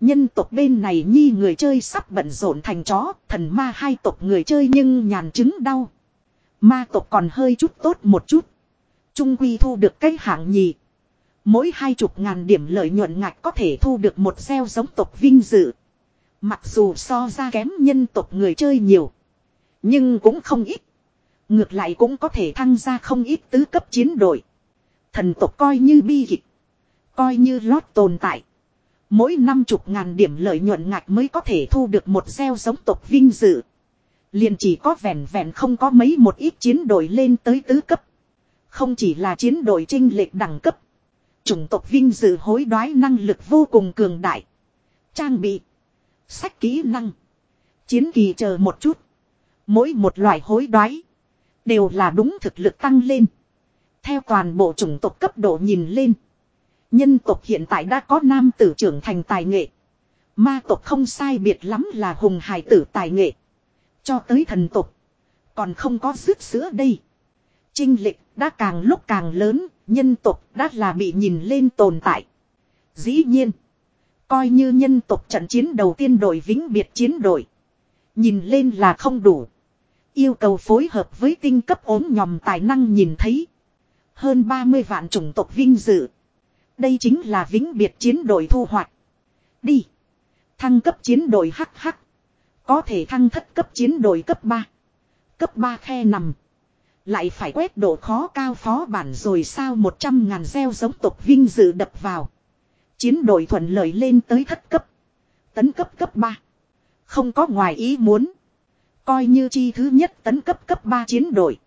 Nhân tộc bên này nhi người chơi sắp bận rộn thành chó, thần ma hai tộc người chơi nhưng nhàn chứng đau. Ma tộc còn hơi chút tốt một chút. Trung quy thu được cái hạng nhì. Mỗi hai chục ngàn điểm lợi nhuận ngạch có thể thu được một gieo giống tộc vinh dự. Mặc dù so ra kém nhân tộc người chơi nhiều. Nhưng cũng không ít. Ngược lại cũng có thể thăng ra không ít tứ cấp chiến đội. Thần tộc coi như bi kịch. Coi như lót tồn tại. Mỗi năm chục ngàn điểm lợi nhuận ngạch mới có thể thu được một gieo giống tộc vinh dự. Liền chỉ có vẹn vẹn không có mấy một ít chiến đội lên tới tứ cấp. Không chỉ là chiến đội trinh lệch đẳng cấp. Chủng tộc vinh dự hối đoái năng lực vô cùng cường đại. Trang bị. Sách kỹ năng. Chiến kỳ chờ một chút. Mỗi một loại hối đoái. Đều là đúng thực lực tăng lên. Theo toàn bộ chủng tộc cấp độ nhìn lên. Nhân tộc hiện tại đã có nam tử trưởng thành tài nghệ. Ma tộc không sai biệt lắm là hùng hài tử tài nghệ. Cho tới thần tộc. Còn không có rước sữa đây. Trinh lịch đã càng lúc càng lớn, nhân tộc đã là bị nhìn lên tồn tại. Dĩ nhiên. Coi như nhân tộc trận chiến đầu tiên đội vĩnh biệt chiến đội. Nhìn lên là không đủ. Yêu cầu phối hợp với tinh cấp ốm nhòm tài năng nhìn thấy. Hơn 30 vạn chủng tộc vinh dự. Đây chính là vĩnh biệt chiến đội thu hoạch. Đi. Thăng cấp chiến đội HH. Có thể thăng thất cấp chiến đội cấp 3. Cấp 3 khe nằm. Lại phải quét độ khó cao phó bản rồi sao 100 ngàn gieo giống tộc vinh dự đập vào. Chiến đội thuận lợi lên tới thất cấp. Tấn cấp cấp 3. Không có ngoài ý muốn. Coi như chi thứ nhất tấn cấp cấp 3 chiến đội.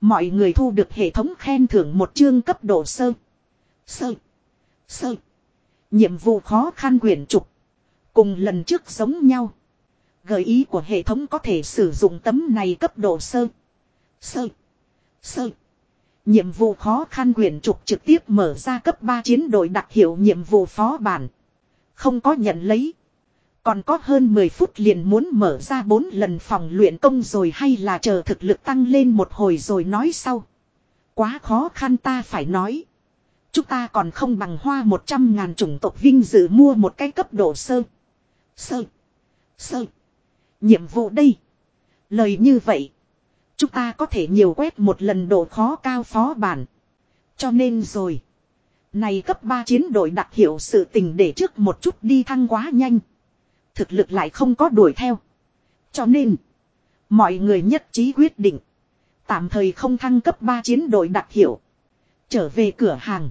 Mọi người thu được hệ thống khen thưởng một chương cấp độ sơ. Sơ. Sơ. Nhiệm vụ khó khăn quyển trục. Cùng lần trước giống nhau. Gợi ý của hệ thống có thể sử dụng tấm này cấp độ sơ. Sơ. Sơ. Nhiệm vụ khó khăn quyển trục trực tiếp mở ra cấp 3 chiến đội đặc hiệu nhiệm vụ phó bản. Không có nhận lấy. Còn có hơn 10 phút liền muốn mở ra 4 lần phòng luyện công rồi hay là chờ thực lực tăng lên một hồi rồi nói sau. Quá khó khăn ta phải nói. Chúng ta còn không bằng hoa 100 ngàn chủng tộc vinh dự mua một cái cấp độ sơ. Sơ. Sơ. Nhiệm vụ đây. Lời như vậy. Chúng ta có thể nhiều quét một lần độ khó cao phó bản. Cho nên rồi. Này cấp 3 chiến đội đặc hiệu sự tình để trước một chút đi thăng quá nhanh. Thực lực lại không có đuổi theo. Cho nên. Mọi người nhất trí quyết định. Tạm thời không thăng cấp 3 chiến đội đặc hiệu. Trở về cửa hàng.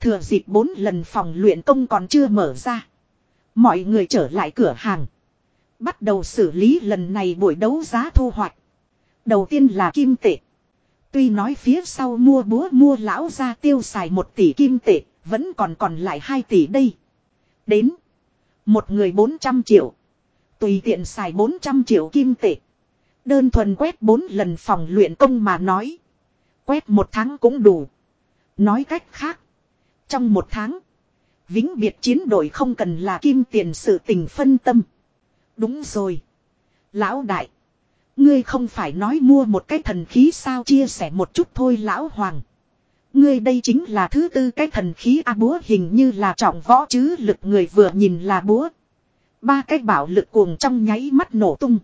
Thừa dịp 4 lần phòng luyện công còn chưa mở ra. Mọi người trở lại cửa hàng. Bắt đầu xử lý lần này buổi đấu giá thu hoạch. Đầu tiên là kim tệ. Tuy nói phía sau mua búa mua lão ra tiêu xài 1 tỷ kim tệ, vẫn còn còn lại 2 tỷ đây. Đến. Một người 400 triệu. Tùy tiện xài 400 triệu kim tệ. Đơn thuần quét 4 lần phòng luyện công mà nói. Quét một tháng cũng đủ. Nói cách khác. Trong một tháng. Vĩnh biệt chiến đội không cần là kim tiền sự tình phân tâm. Đúng rồi. Lão đại. Ngươi không phải nói mua một cái thần khí sao chia sẻ một chút thôi lão hoàng. Ngươi đây chính là thứ tư cái thần khí A búa hình như là trọng võ chứ lực người vừa nhìn là búa. Ba cái bảo lực cuồng trong nháy mắt nổ tung.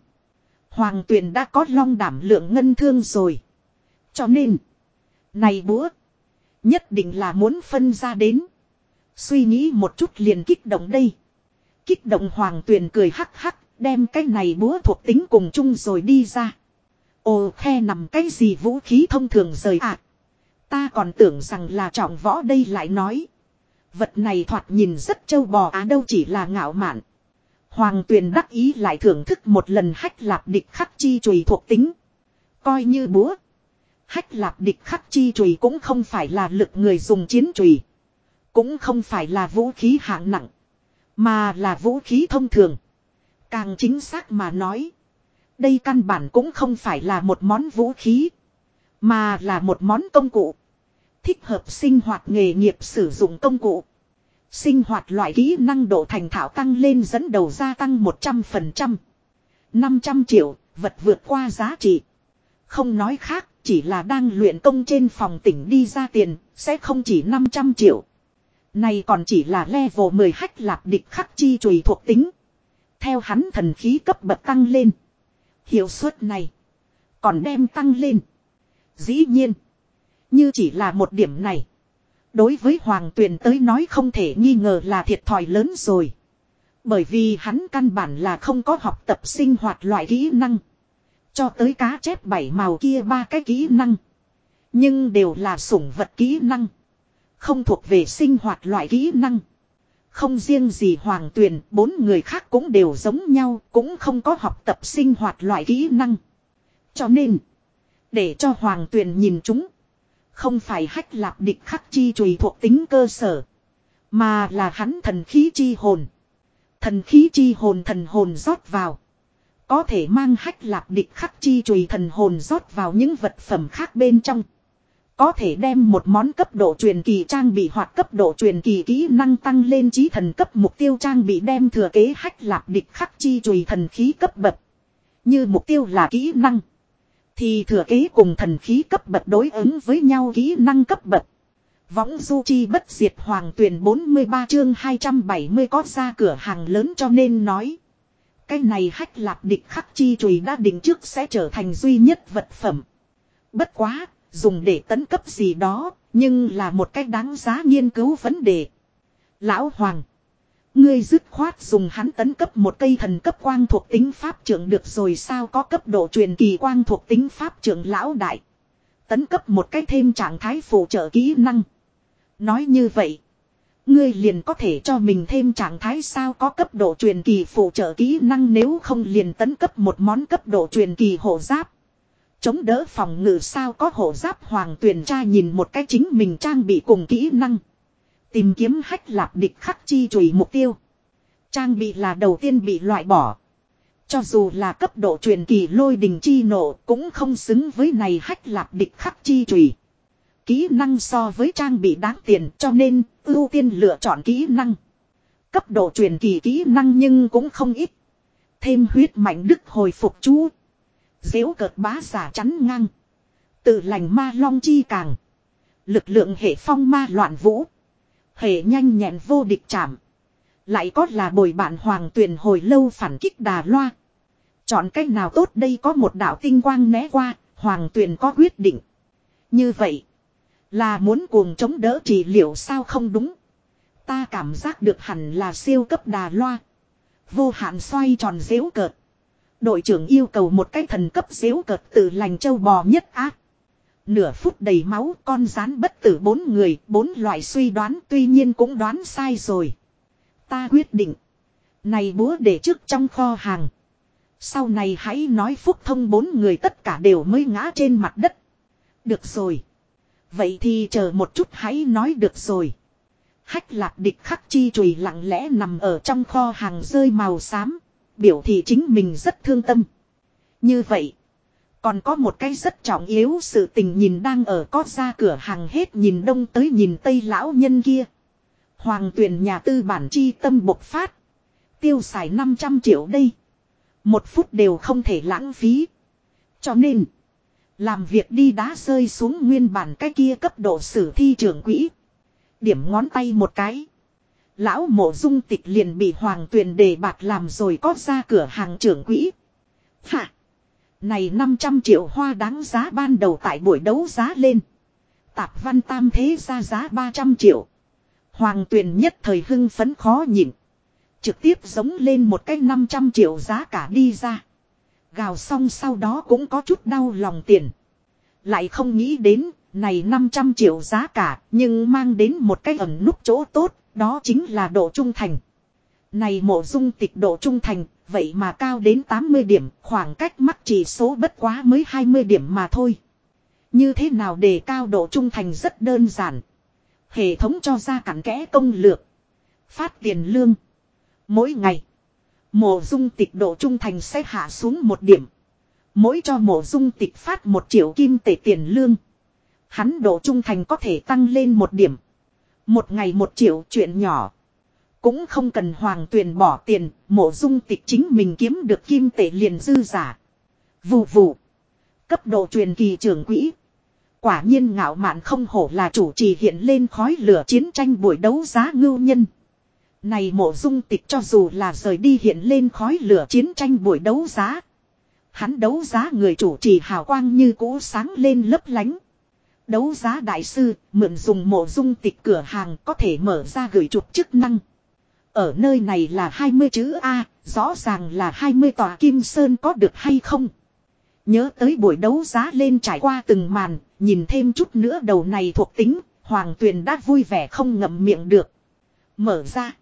Hoàng tuyền đã có long đảm lượng ngân thương rồi. Cho nên. Này búa. Nhất định là muốn phân ra đến. Suy nghĩ một chút liền kích động đây. Kích động hoàng tuyền cười hắc hắc. Đem cái này búa thuộc tính cùng chung rồi đi ra. Ồ, khe nằm cái gì vũ khí thông thường rời ạ. À. Ta còn tưởng rằng là trọng võ đây lại nói. Vật này thoạt nhìn rất trâu bò á, đâu chỉ là ngạo mạn. Hoàng tuyền đắc ý lại thưởng thức một lần hách lạp địch khắc chi chùy thuộc tính. Coi như búa. Hách lạp địch khắc chi chùy cũng không phải là lực người dùng chiến chùy. Cũng không phải là vũ khí hạng nặng. Mà là vũ khí thông thường. Càng chính xác mà nói. Đây căn bản cũng không phải là một món vũ khí. Mà là một món công cụ. Thích hợp sinh hoạt nghề nghiệp sử dụng công cụ. Sinh hoạt loại kỹ năng độ thành thạo tăng lên dẫn đầu gia tăng 100%. 500 triệu, vật vượt qua giá trị. Không nói khác, chỉ là đang luyện công trên phòng tỉnh đi ra tiền, sẽ không chỉ 500 triệu. Này còn chỉ là level 10 hách lạp địch khắc chi chùy thuộc tính. Theo hắn thần khí cấp bậc tăng lên. Hiệu suất này còn đem tăng lên. Dĩ nhiên, như chỉ là một điểm này. Đối với Hoàng Tuyền tới nói không thể nghi ngờ là thiệt thòi lớn rồi. Bởi vì hắn căn bản là không có học tập sinh hoạt loại kỹ năng. Cho tới cá chép bảy màu kia ba cái kỹ năng. Nhưng đều là sủng vật kỹ năng. Không thuộc về sinh hoạt loại kỹ năng. Không riêng gì Hoàng Tuyền, bốn người khác cũng đều giống nhau, cũng không có học tập sinh hoạt loại kỹ năng. Cho nên, để cho Hoàng Tuyền nhìn chúng. Không phải hách lạp địch khắc chi chùy thuộc tính cơ sở. Mà là hắn thần khí chi hồn. Thần khí chi hồn thần hồn rót vào. Có thể mang hách lạp địch khắc chi chùy thần hồn rót vào những vật phẩm khác bên trong. Có thể đem một món cấp độ truyền kỳ trang bị hoặc cấp độ truyền kỳ kỹ năng tăng lên trí thần cấp mục tiêu trang bị đem thừa kế hách lạp địch khắc chi chùy thần khí cấp bậc. Như mục tiêu là kỹ năng. Thì thừa kế cùng thần khí cấp bậc đối ứng với nhau kỹ năng cấp bậc. Võng du chi bất diệt hoàng tuyển 43 chương 270 có ra cửa hàng lớn cho nên nói. Cái này hách lạp địch khắc chi chùy đã định trước sẽ trở thành duy nhất vật phẩm. Bất quá, dùng để tấn cấp gì đó, nhưng là một cách đáng giá nghiên cứu vấn đề. Lão Hoàng. Ngươi dứt khoát dùng hắn tấn cấp một cây thần cấp quang thuộc tính pháp trưởng được rồi sao có cấp độ truyền kỳ quang thuộc tính pháp trưởng lão đại. Tấn cấp một cái thêm trạng thái phụ trợ kỹ năng. Nói như vậy. Ngươi liền có thể cho mình thêm trạng thái sao có cấp độ truyền kỳ phụ trợ kỹ năng nếu không liền tấn cấp một món cấp độ truyền kỳ hộ giáp. Chống đỡ phòng ngự sao có hộ giáp hoàng tuyển tra nhìn một cái chính mình trang bị cùng kỹ năng. Tìm kiếm hách lạp địch khắc chi chùy mục tiêu. Trang bị là đầu tiên bị loại bỏ. Cho dù là cấp độ truyền kỳ lôi đình chi nổ cũng không xứng với này hách lạp địch khắc chi chùy. Kỹ năng so với trang bị đáng tiền cho nên ưu tiên lựa chọn kỹ năng. Cấp độ truyền kỳ kỹ năng nhưng cũng không ít. Thêm huyết mạnh đức hồi phục chú. Dễu cợt bá giả chắn ngang. Tự lành ma long chi càng. Lực lượng hệ phong ma loạn vũ. Hệ nhanh nhẹn vô địch chạm. Lại có là bồi bạn hoàng tuyền hồi lâu phản kích đà loa. Chọn cách nào tốt đây có một đạo tinh quang né qua, hoàng tuyền có quyết định. Như vậy, là muốn cuồng chống đỡ trị liệu sao không đúng. Ta cảm giác được hẳn là siêu cấp đà loa. Vô hạn xoay tròn dễu cợt. Đội trưởng yêu cầu một cái thần cấp xíu cợt từ lành châu bò nhất ác. Nửa phút đầy máu con rán bất tử bốn người, bốn loại suy đoán tuy nhiên cũng đoán sai rồi. Ta quyết định. Này búa để trước trong kho hàng. Sau này hãy nói phúc thông bốn người tất cả đều mới ngã trên mặt đất. Được rồi. Vậy thì chờ một chút hãy nói được rồi. Hách lạc địch khắc chi chùy lặng lẽ nằm ở trong kho hàng rơi màu xám. Biểu thị chính mình rất thương tâm. Như vậy. Còn có một cái rất trọng yếu sự tình nhìn đang ở có ra cửa hàng hết nhìn đông tới nhìn tây lão nhân kia. Hoàng tuyển nhà tư bản chi tâm bộc phát. Tiêu xài 500 triệu đây. Một phút đều không thể lãng phí. Cho nên. Làm việc đi đá rơi xuống nguyên bản cái kia cấp độ sử thi trưởng quỹ. Điểm ngón tay một cái. Lão mộ dung tịch liền bị hoàng tuyền đề bạc làm rồi có ra cửa hàng trưởng quỹ. Hạ! Này 500 triệu hoa đáng giá ban đầu tại buổi đấu giá lên. Tạp văn tam thế ra giá 300 triệu. Hoàng tuyền nhất thời hưng phấn khó nhịn. Trực tiếp giống lên một cái 500 triệu giá cả đi ra. Gào xong sau đó cũng có chút đau lòng tiền. Lại không nghĩ đến, này 500 triệu giá cả, nhưng mang đến một cái ẩn nút chỗ tốt, đó chính là độ trung thành. Này mộ dung tịch độ trung thành, vậy mà cao đến 80 điểm, khoảng cách mắc chỉ số bất quá mới 20 điểm mà thôi. Như thế nào để cao độ trung thành rất đơn giản. Hệ thống cho ra cản kẽ công lược. Phát tiền lương. Mỗi ngày. Mộ dung tịch độ trung thành sẽ hạ xuống một điểm. Mỗi cho mộ dung tịch phát một triệu kim tệ tiền lương. Hắn độ trung thành có thể tăng lên một điểm. Một ngày một triệu chuyện nhỏ. Cũng không cần hoàng tuyền bỏ tiền, mộ dung tịch chính mình kiếm được kim tệ liền dư giả. Vù vù. Cấp độ truyền kỳ trưởng quỹ. Quả nhiên ngạo mạn không hổ là chủ trì hiện lên khói lửa chiến tranh buổi đấu giá ngưu nhân. Này mộ dung tịch cho dù là rời đi hiện lên khói lửa chiến tranh buổi đấu giá. Hắn đấu giá người chủ trì hào quang như cũ sáng lên lấp lánh. Đấu giá đại sư, mượn dùng mộ dung tịch cửa hàng có thể mở ra gửi chụp chức năng. Ở nơi này là 20 chữ A, rõ ràng là 20 tòa kim sơn có được hay không? Nhớ tới buổi đấu giá lên trải qua từng màn, nhìn thêm chút nữa đầu này thuộc tính, Hoàng Tuyền đã vui vẻ không ngậm miệng được. Mở ra.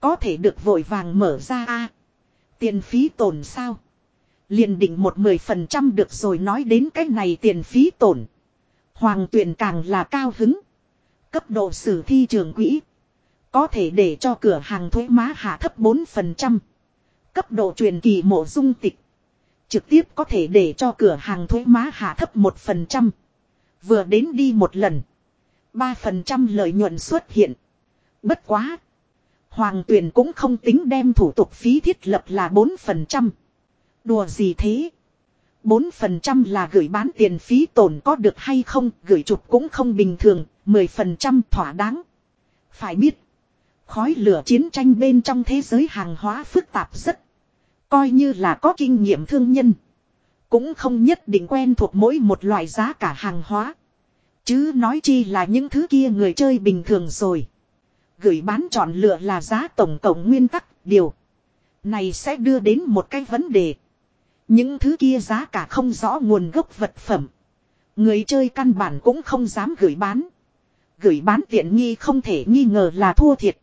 Có thể được vội vàng mở ra a Tiền phí tổn sao? liền định một mười phần trăm được rồi nói đến cái này tiền phí tổn. Hoàng tuyển càng là cao hứng. Cấp độ sử thi trường quỹ. Có thể để cho cửa hàng thuế má hạ thấp 4%. Cấp độ truyền kỳ mộ dung tịch. Trực tiếp có thể để cho cửa hàng thuế má hạ thấp 1%. Vừa đến đi một lần. 3% lợi nhuận xuất hiện. Bất quá. Hoàng tuyển cũng không tính đem thủ tục phí thiết lập là 4%. Đùa gì thế? 4% là gửi bán tiền phí tổn có được hay không, gửi chụp cũng không bình thường, 10% thỏa đáng. Phải biết, khói lửa chiến tranh bên trong thế giới hàng hóa phức tạp rất. Coi như là có kinh nghiệm thương nhân. Cũng không nhất định quen thuộc mỗi một loại giá cả hàng hóa. Chứ nói chi là những thứ kia người chơi bình thường rồi. Gửi bán chọn lựa là giá tổng cộng nguyên tắc, điều. Này sẽ đưa đến một cái vấn đề. Những thứ kia giá cả không rõ nguồn gốc vật phẩm. Người chơi căn bản cũng không dám gửi bán. Gửi bán tiện nghi không thể nghi ngờ là thua thiệt.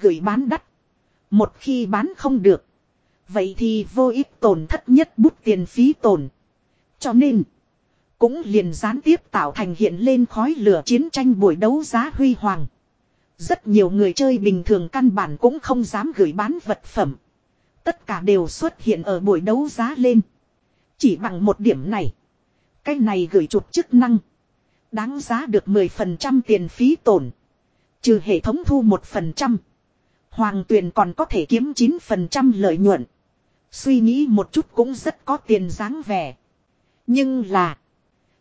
Gửi bán đắt. Một khi bán không được. Vậy thì vô ích tổn thất nhất bút tiền phí tổn. Cho nên. Cũng liền gián tiếp tạo thành hiện lên khói lửa chiến tranh buổi đấu giá huy hoàng. Rất nhiều người chơi bình thường căn bản cũng không dám gửi bán vật phẩm. Tất cả đều xuất hiện ở buổi đấu giá lên. Chỉ bằng một điểm này. Cái này gửi chụp chức năng. Đáng giá được 10% tiền phí tổn. Trừ hệ thống thu 1%. Hoàng tuyền còn có thể kiếm 9% lợi nhuận. Suy nghĩ một chút cũng rất có tiền dáng vẻ. Nhưng là.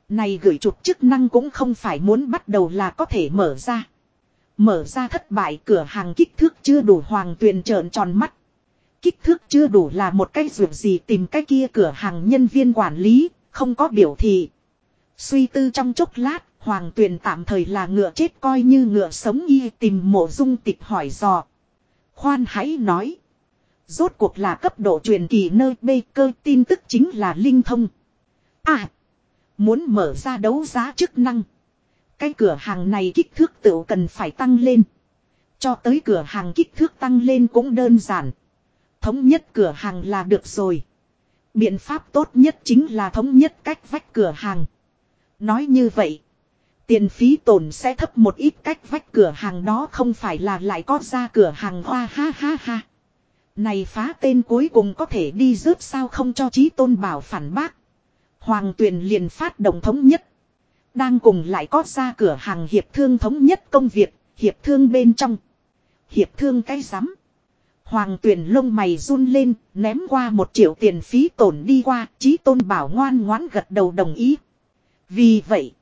Này gửi chụp chức năng cũng không phải muốn bắt đầu là có thể mở ra. Mở ra thất bại cửa hàng kích thước chưa đủ hoàng tuyền trợn tròn mắt. Kích thước chưa đủ là một cái ruột gì tìm cái kia cửa hàng nhân viên quản lý, không có biểu thị. Suy tư trong chốc lát, hoàng tuyền tạm thời là ngựa chết coi như ngựa sống y tìm mộ dung tịch hỏi dò. Khoan hãy nói. Rốt cuộc là cấp độ truyền kỳ nơi bê cơ tin tức chính là linh thông. À. Muốn mở ra đấu giá chức năng. Cái cửa hàng này kích thước tự cần phải tăng lên. Cho tới cửa hàng kích thước tăng lên cũng đơn giản. Thống nhất cửa hàng là được rồi. Biện pháp tốt nhất chính là thống nhất cách vách cửa hàng. Nói như vậy. Tiền phí tổn sẽ thấp một ít cách vách cửa hàng đó không phải là lại có ra cửa hàng hoa ha ha ha. Này phá tên cuối cùng có thể đi rớt sao không cho trí tôn bảo phản bác. Hoàng tuyền liền phát động thống nhất. Đang cùng lại có ra cửa hàng hiệp thương thống nhất công việc, hiệp thương bên trong. Hiệp thương cái rắm Hoàng tuyển lông mày run lên, ném qua một triệu tiền phí tổn đi qua, trí tôn bảo ngoan ngoãn gật đầu đồng ý. Vì vậy,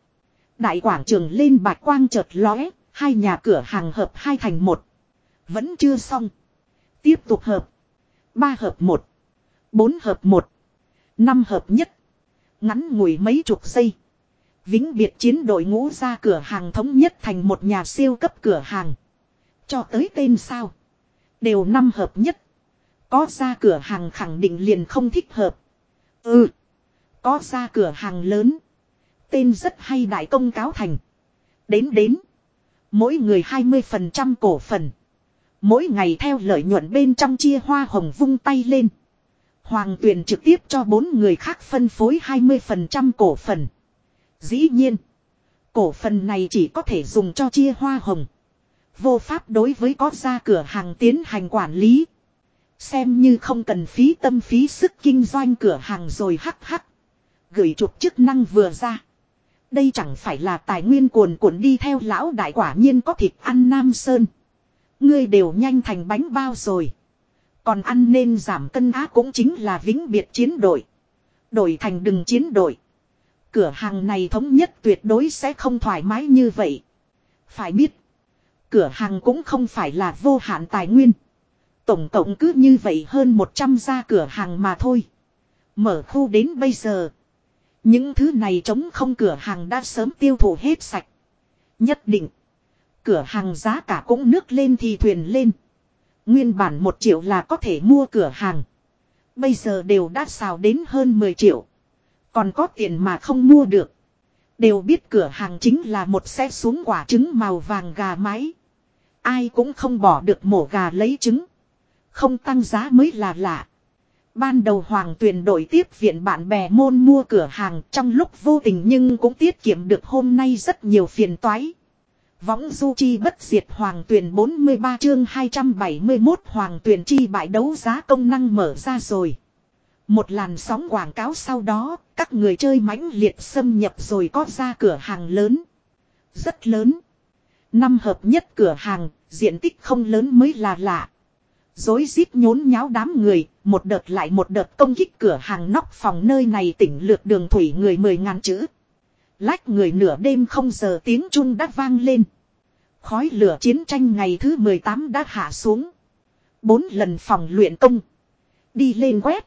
đại quảng trường lên bạch quang chợt lóe, hai nhà cửa hàng hợp hai thành một. Vẫn chưa xong. Tiếp tục hợp. Ba hợp một. Bốn hợp một. Năm hợp nhất. Ngắn ngủi mấy chục giây. Vĩnh biệt chiến đội ngũ ra cửa hàng thống nhất thành một nhà siêu cấp cửa hàng. Cho tới tên sao. Đều năm hợp nhất. Có ra cửa hàng khẳng định liền không thích hợp. Ừ. Có ra cửa hàng lớn. Tên rất hay đại công cáo thành. Đến đến. Mỗi người 20% cổ phần. Mỗi ngày theo lợi nhuận bên trong chia hoa hồng vung tay lên. Hoàng tuyền trực tiếp cho bốn người khác phân phối 20% cổ phần. Dĩ nhiên. Cổ phần này chỉ có thể dùng cho chia hoa hồng. Vô pháp đối với có ra cửa hàng tiến hành quản lý. Xem như không cần phí tâm phí sức kinh doanh cửa hàng rồi hắc hắc. Gửi chụp chức năng vừa ra. Đây chẳng phải là tài nguyên cuồn cuộn đi theo lão đại quả nhiên có thịt ăn Nam Sơn. Ngươi đều nhanh thành bánh bao rồi. Còn ăn nên giảm cân á cũng chính là vĩnh biệt chiến đội. Đổi thành đừng chiến đội. Cửa hàng này thống nhất tuyệt đối sẽ không thoải mái như vậy. Phải biết. Cửa hàng cũng không phải là vô hạn tài nguyên. Tổng cộng cứ như vậy hơn 100 gia cửa hàng mà thôi. Mở khu đến bây giờ. Những thứ này chống không cửa hàng đã sớm tiêu thụ hết sạch. Nhất định. Cửa hàng giá cả cũng nước lên thì thuyền lên. Nguyên bản một triệu là có thể mua cửa hàng. Bây giờ đều đã xào đến hơn 10 triệu. Còn có tiền mà không mua được. Đều biết cửa hàng chính là một xe xuống quả trứng màu vàng gà mái. Ai cũng không bỏ được mổ gà lấy trứng. Không tăng giá mới là lạ. Ban đầu hoàng tuyền đổi tiếp viện bạn bè môn mua cửa hàng trong lúc vô tình nhưng cũng tiết kiệm được hôm nay rất nhiều phiền toái. Võng du chi bất diệt hoàng tuyền 43 chương 271 hoàng tuyền chi bại đấu giá công năng mở ra rồi. Một làn sóng quảng cáo sau đó, các người chơi mãnh liệt xâm nhập rồi có ra cửa hàng lớn. Rất lớn. Năm hợp nhất cửa hàng, diện tích không lớn mới là lạ. Dối rít nhốn nháo đám người, một đợt lại một đợt công kích cửa hàng nóc phòng nơi này tỉnh lược đường thủy người mười ngàn chữ. Lách người nửa đêm không giờ tiếng chun đã vang lên. Khói lửa chiến tranh ngày thứ 18 đã hạ xuống. Bốn lần phòng luyện công. Đi lên quét.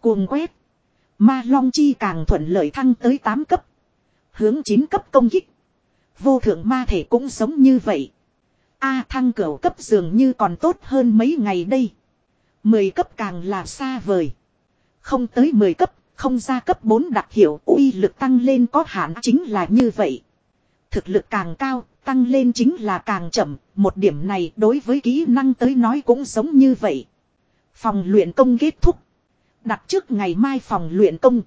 Cuồng quét. Ma Long Chi càng thuận lợi thăng tới 8 cấp. Hướng 9 cấp công kích. Vô thượng ma thể cũng giống như vậy. A thăng cửu cấp dường như còn tốt hơn mấy ngày đây. 10 cấp càng là xa vời. Không tới 10 cấp, không ra cấp bốn đặc hiệu uy lực tăng lên có hạn chính là như vậy. Thực lực càng cao, tăng lên chính là càng chậm, một điểm này đối với kỹ năng tới nói cũng giống như vậy. Phòng luyện công kết thúc. Đặt trước ngày mai phòng luyện công.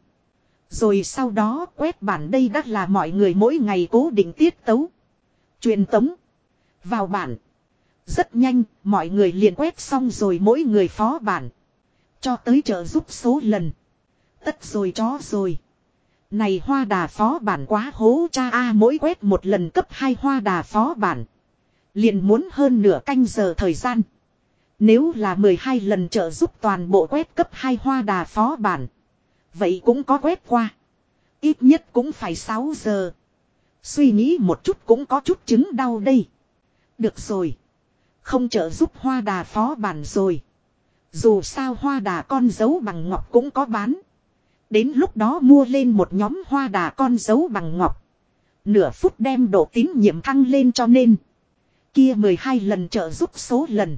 Rồi sau đó quét bản đây đã là mọi người mỗi ngày cố định tiết tấu. Truyền tống. Vào bản. Rất nhanh, mọi người liền quét xong rồi mỗi người phó bản. Cho tới trợ giúp số lần. Tất rồi chó rồi. Này hoa đà phó bản quá hố cha A mỗi quét một lần cấp hai hoa đà phó bản. Liền muốn hơn nửa canh giờ thời gian. Nếu là 12 lần trợ giúp toàn bộ quét cấp hai hoa đà phó bản. Vậy cũng có quét qua. Ít nhất cũng phải 6 giờ. Suy nghĩ một chút cũng có chút chứng đau đây. Được rồi. Không trợ giúp hoa đà phó bản rồi. Dù sao hoa đà con dấu bằng ngọc cũng có bán. Đến lúc đó mua lên một nhóm hoa đà con dấu bằng ngọc. Nửa phút đem độ tín nhiệm thăng lên cho nên. Kia 12 lần trợ giúp số lần.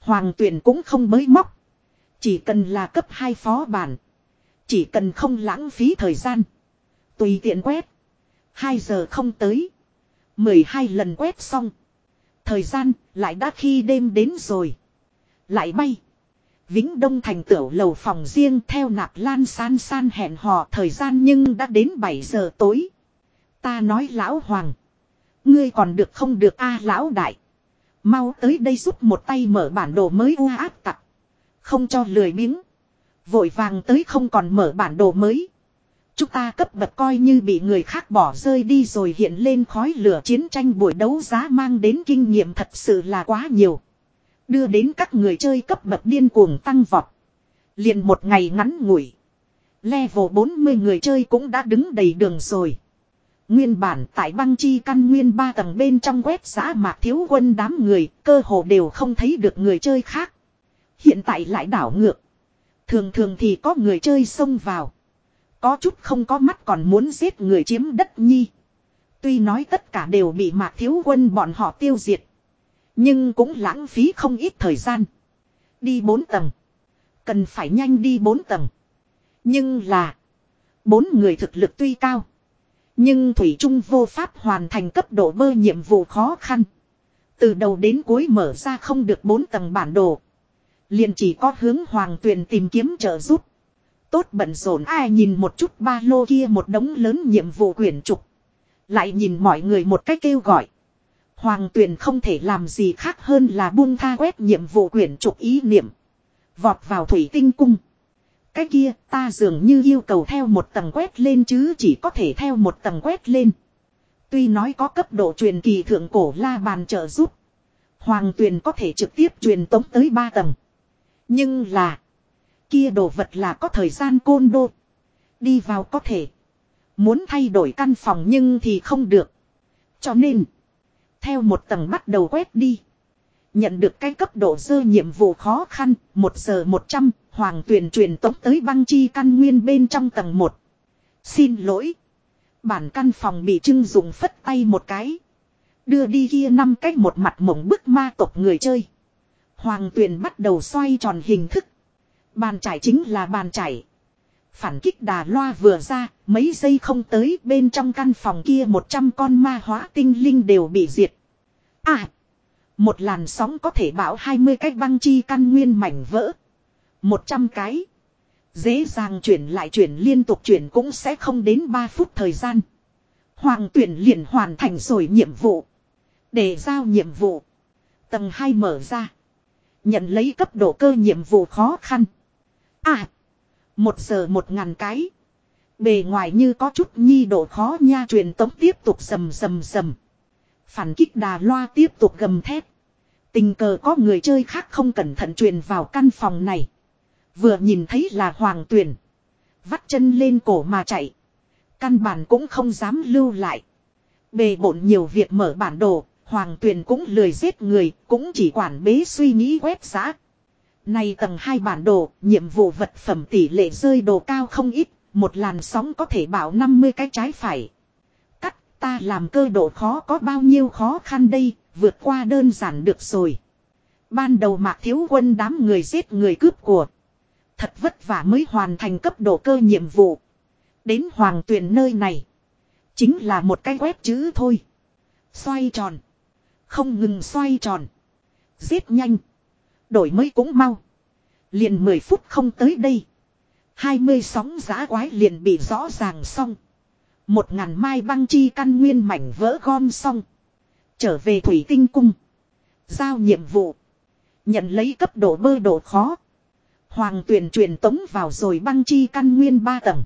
Hoàng tuyển cũng không mới móc. Chỉ cần là cấp 2 phó bản. Chỉ cần không lãng phí thời gian. Tùy tiện quét. 2 giờ không tới. 12 lần quét xong. Thời gian lại đã khi đêm đến rồi. Lại bay. Vĩnh Đông thành tiểu lầu phòng riêng theo nạp lan san san hẹn hò thời gian nhưng đã đến 7 giờ tối. Ta nói lão hoàng. Ngươi còn được không được a à, lão đại. Mau tới đây giúp một tay mở bản đồ mới u áp tặc. Không cho lười biếng. Vội vàng tới không còn mở bản đồ mới. Chúng ta cấp bậc coi như bị người khác bỏ rơi đi rồi hiện lên khói lửa chiến tranh buổi đấu giá mang đến kinh nghiệm thật sự là quá nhiều. Đưa đến các người chơi cấp bậc điên cuồng tăng vọt. Liền một ngày ngắn ngủi. Level 40 người chơi cũng đã đứng đầy đường rồi. Nguyên bản tại băng chi căn nguyên ba tầng bên trong web xã mạc thiếu quân đám người, cơ hồ đều không thấy được người chơi khác. Hiện tại lại đảo ngược. Thường thường thì có người chơi xông vào. Có chút không có mắt còn muốn giết người chiếm đất nhi. Tuy nói tất cả đều bị mạc thiếu quân bọn họ tiêu diệt. Nhưng cũng lãng phí không ít thời gian. Đi bốn tầng. Cần phải nhanh đi bốn tầng. Nhưng là. Bốn người thực lực tuy cao. Nhưng Thủy Trung vô pháp hoàn thành cấp độ bơ nhiệm vụ khó khăn. Từ đầu đến cuối mở ra không được bốn tầng bản đồ. Liền chỉ có hướng hoàng tuyền tìm kiếm trợ giúp. Tốt bận rộn, ai nhìn một chút ba lô kia một đống lớn nhiệm vụ quyển trục. Lại nhìn mọi người một cách kêu gọi. Hoàng tuyền không thể làm gì khác hơn là buông tha quét nhiệm vụ quyển trục ý niệm. Vọt vào thủy tinh cung. Cái kia, ta dường như yêu cầu theo một tầng quét lên chứ chỉ có thể theo một tầng quét lên. Tuy nói có cấp độ truyền kỳ thượng cổ la bàn trợ giúp. Hoàng tuyền có thể trực tiếp truyền tống tới ba tầng. Nhưng là. Kia đồ vật là có thời gian côn đô. Đi vào có thể. Muốn thay đổi căn phòng nhưng thì không được. Cho nên. Theo một tầng bắt đầu quét đi. Nhận được cái cấp độ dơ nhiệm vụ khó khăn. Một giờ một trăm, Hoàng tuyển truyền tống tới băng chi căn nguyên bên trong tầng một. Xin lỗi. Bản căn phòng bị trưng dùng phất tay một cái. Đưa đi kia năm cách một mặt mộng bức ma tộc người chơi. Hoàng tuyền bắt đầu xoay tròn hình thức. Bàn chải chính là bàn chải. Phản kích đà loa vừa ra, mấy giây không tới bên trong căn phòng kia 100 con ma hóa tinh linh đều bị diệt. À! Một làn sóng có thể bảo 20 cái băng chi căn nguyên mảnh vỡ. 100 cái. Dễ dàng chuyển lại chuyển liên tục chuyển cũng sẽ không đến 3 phút thời gian. Hoàng tuyển liền hoàn thành rồi nhiệm vụ. Để giao nhiệm vụ. Tầng 2 mở ra. Nhận lấy cấp độ cơ nhiệm vụ khó khăn. À. Một giờ một ngàn cái. Bề ngoài như có chút nhi độ khó nha truyền tống tiếp tục sầm sầm sầm. Phản kích đà loa tiếp tục gầm thét. Tình cờ có người chơi khác không cẩn thận truyền vào căn phòng này. Vừa nhìn thấy là hoàng tuyển. Vắt chân lên cổ mà chạy. Căn bản cũng không dám lưu lại. Bề bộn nhiều việc mở bản đồ, Hoàng tuyền cũng lười giết người, cũng chỉ quản bế suy nghĩ quét xã. Này tầng hai bản đồ, nhiệm vụ vật phẩm tỷ lệ rơi đồ cao không ít, một làn sóng có thể bảo 50 cái trái phải. Cắt, ta làm cơ độ khó có bao nhiêu khó khăn đây, vượt qua đơn giản được rồi. Ban đầu mạc thiếu quân đám người giết người cướp của. Thật vất vả mới hoàn thành cấp độ cơ nhiệm vụ. Đến hoàng tuyển nơi này. Chính là một cái quét chữ thôi. Xoay tròn. Không ngừng xoay tròn. Giết nhanh. Đổi mới cũng mau. Liền 10 phút không tới đây. 20 sóng giá quái liền bị rõ ràng xong. Một ngàn mai băng chi căn nguyên mảnh vỡ gom xong. Trở về thủy tinh cung. Giao nhiệm vụ. Nhận lấy cấp độ bơ độ khó. Hoàng tuyển truyền tống vào rồi băng chi căn nguyên ba tầng.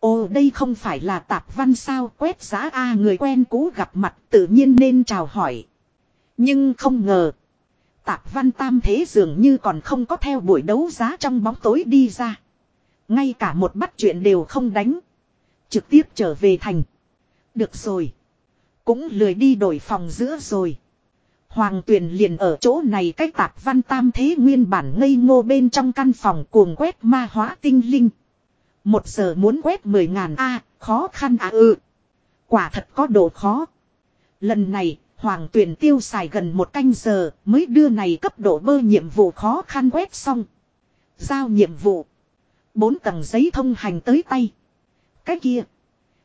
Ồ, đây không phải là tạp văn sao quét giá A, người quen cũ gặp mặt tự nhiên nên chào hỏi. Nhưng không ngờ. Tạp văn tam thế dường như còn không có theo buổi đấu giá trong bóng tối đi ra. Ngay cả một bắt chuyện đều không đánh. Trực tiếp trở về thành. Được rồi. Cũng lười đi đổi phòng giữa rồi. Hoàng tuyền liền ở chỗ này cách tạp văn tam thế nguyên bản ngây ngô bên trong căn phòng cuồng quét ma hóa tinh linh. Một giờ muốn quét mười ngàn A, khó khăn à ừ. Quả thật có độ khó. Lần này, Hoàng tuyển tiêu xài gần một canh giờ mới đưa này cấp độ bơ nhiệm vụ khó khăn quét xong. Giao nhiệm vụ. Bốn tầng giấy thông hành tới tay. Cái kia.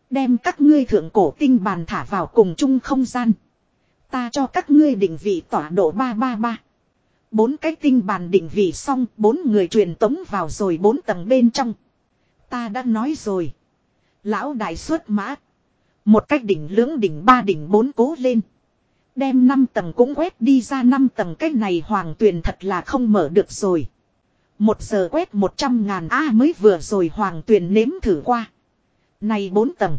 Đem các ngươi thượng cổ tinh bàn thả vào cùng chung không gian. Ta cho các ngươi định vị tọa độ 333. Bốn cái tinh bàn định vị xong, bốn người truyền tống vào rồi bốn tầng bên trong. Ta đã nói rồi. Lão đại xuất mã. Một cách đỉnh lưỡng đỉnh ba đỉnh bốn cố lên. Đem 5 tầng cũng quét đi ra 5 tầng, cái này hoàng tuyền thật là không mở được rồi. Một giờ quét một trăm ngàn, A, mới vừa rồi hoàng tuyền nếm thử qua. Này 4 tầng.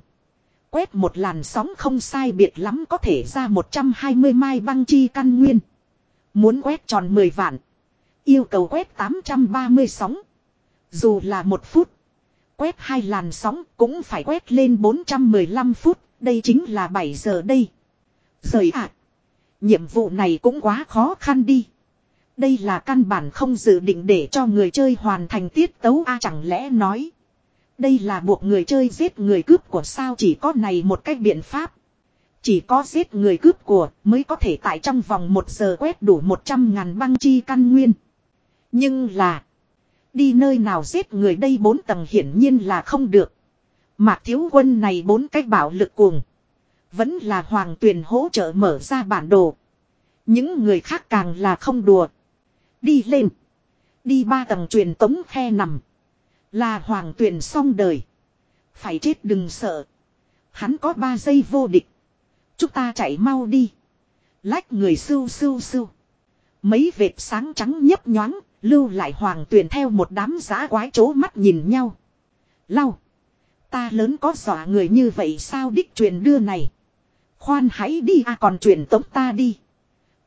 Quét một làn sóng không sai biệt lắm, có thể ra 120 mai băng chi căn nguyên. Muốn quét tròn 10 vạn. Yêu cầu quét 830 sóng. Dù là một phút. Quét hai làn sóng cũng phải quét lên 415 phút. Đây chính là 7 giờ đây. Rời ạ. Nhiệm vụ này cũng quá khó khăn đi. Đây là căn bản không dự định để cho người chơi hoàn thành tiết tấu a chẳng lẽ nói. Đây là buộc người chơi giết người cướp của sao chỉ có này một cách biện pháp. Chỉ có giết người cướp của mới có thể tại trong vòng một giờ quét đủ 100 ngàn băng chi căn nguyên. Nhưng là. Đi nơi nào giết người đây bốn tầng hiển nhiên là không được. Mạc thiếu quân này bốn cách bảo lực cuồng. Vẫn là hoàng tuyền hỗ trợ mở ra bản đồ. Những người khác càng là không đùa. Đi lên. Đi ba tầng truyền tống khe nằm. Là hoàng tuyền xong đời. Phải chết đừng sợ. Hắn có ba giây vô địch. Chúng ta chạy mau đi. Lách người sưu sưu sưu. Mấy vệt sáng trắng nhấp nhoáng, lưu lại hoàng tuyền theo một đám giá quái chố mắt nhìn nhau. Lau. Ta lớn có dọa người như vậy sao đích truyền đưa này. Khoan hãy đi à còn truyền tống ta đi.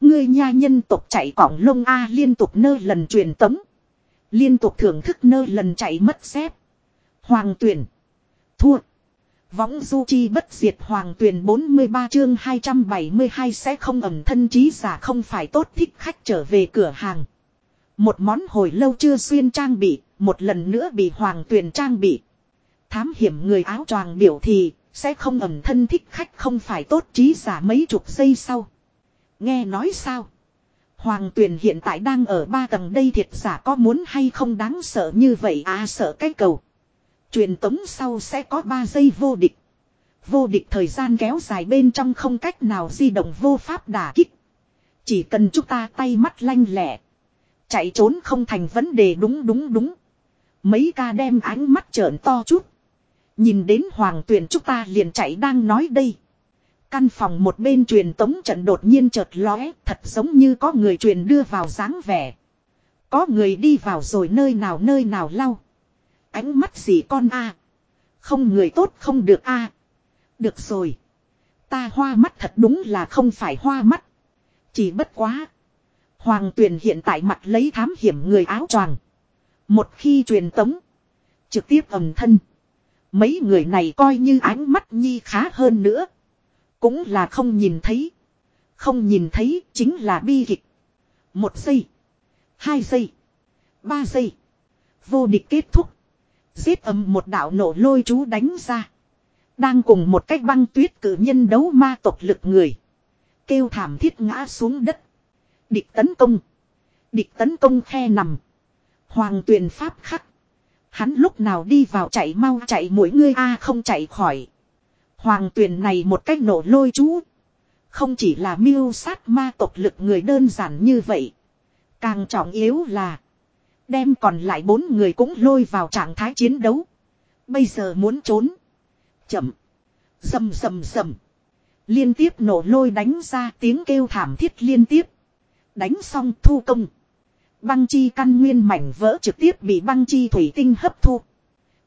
Ngươi nha nhân tục chạy cỏng lông A liên tục nơ lần truyền tống. Liên tục thưởng thức nơ lần chạy mất xếp. Hoàng tuyển. Thua. Võng du chi bất diệt hoàng tuyển 43 chương 272 sẽ không ẩm thân trí giả không phải tốt thích khách trở về cửa hàng. Một món hồi lâu chưa xuyên trang bị, một lần nữa bị hoàng tuyển trang bị. Thám hiểm người áo choàng biểu thì, sẽ không ẩm thân thích khách không phải tốt trí giả mấy chục giây sau. Nghe nói sao? Hoàng tuyền hiện tại đang ở ba tầng đây thiệt giả có muốn hay không đáng sợ như vậy à sợ cái cầu. Truyền tống sau sẽ có 3 giây vô địch. Vô địch thời gian kéo dài bên trong không cách nào di động vô pháp đả kích. Chỉ cần chúng ta tay mắt lanh lẹ. Chạy trốn không thành vấn đề đúng đúng đúng. Mấy ca đem ánh mắt trợn to chút. Nhìn đến hoàng tuyển chúng ta liền chạy đang nói đây. Căn phòng một bên truyền tống trận đột nhiên chợt lóe, thật giống như có người truyền đưa vào dáng vẻ. Có người đi vào rồi nơi nào nơi nào lau. Ánh mắt gì con a Không người tốt không được a Được rồi. Ta hoa mắt thật đúng là không phải hoa mắt. Chỉ bất quá. Hoàng tuyền hiện tại mặt lấy thám hiểm người áo choàng. Một khi truyền tống. Trực tiếp ẩm thân. Mấy người này coi như ánh mắt nhi khá hơn nữa. Cũng là không nhìn thấy. Không nhìn thấy chính là bi kịch. Một giây. Hai giây. Ba giây. Vô địch kết thúc. Giết âm một đạo nổ lôi chú đánh ra. Đang cùng một cách băng tuyết cử nhân đấu ma tộc lực người. Kêu thảm thiết ngã xuống đất. Địch tấn công. Địch tấn công khe nằm. Hoàng tuyền pháp khắc. Hắn lúc nào đi vào chạy mau chạy mỗi ngươi a không chạy khỏi. Hoàng tuyền này một cách nổ lôi chú. Không chỉ là miêu sát ma tộc lực người đơn giản như vậy. Càng trọng yếu là. Đem còn lại bốn người cũng lôi vào trạng thái chiến đấu. Bây giờ muốn trốn. Chậm. Dầm dầm dầm. Liên tiếp nổ lôi đánh ra tiếng kêu thảm thiết liên tiếp. Đánh xong thu công. Băng chi căn nguyên mảnh vỡ trực tiếp bị băng chi thủy tinh hấp thu.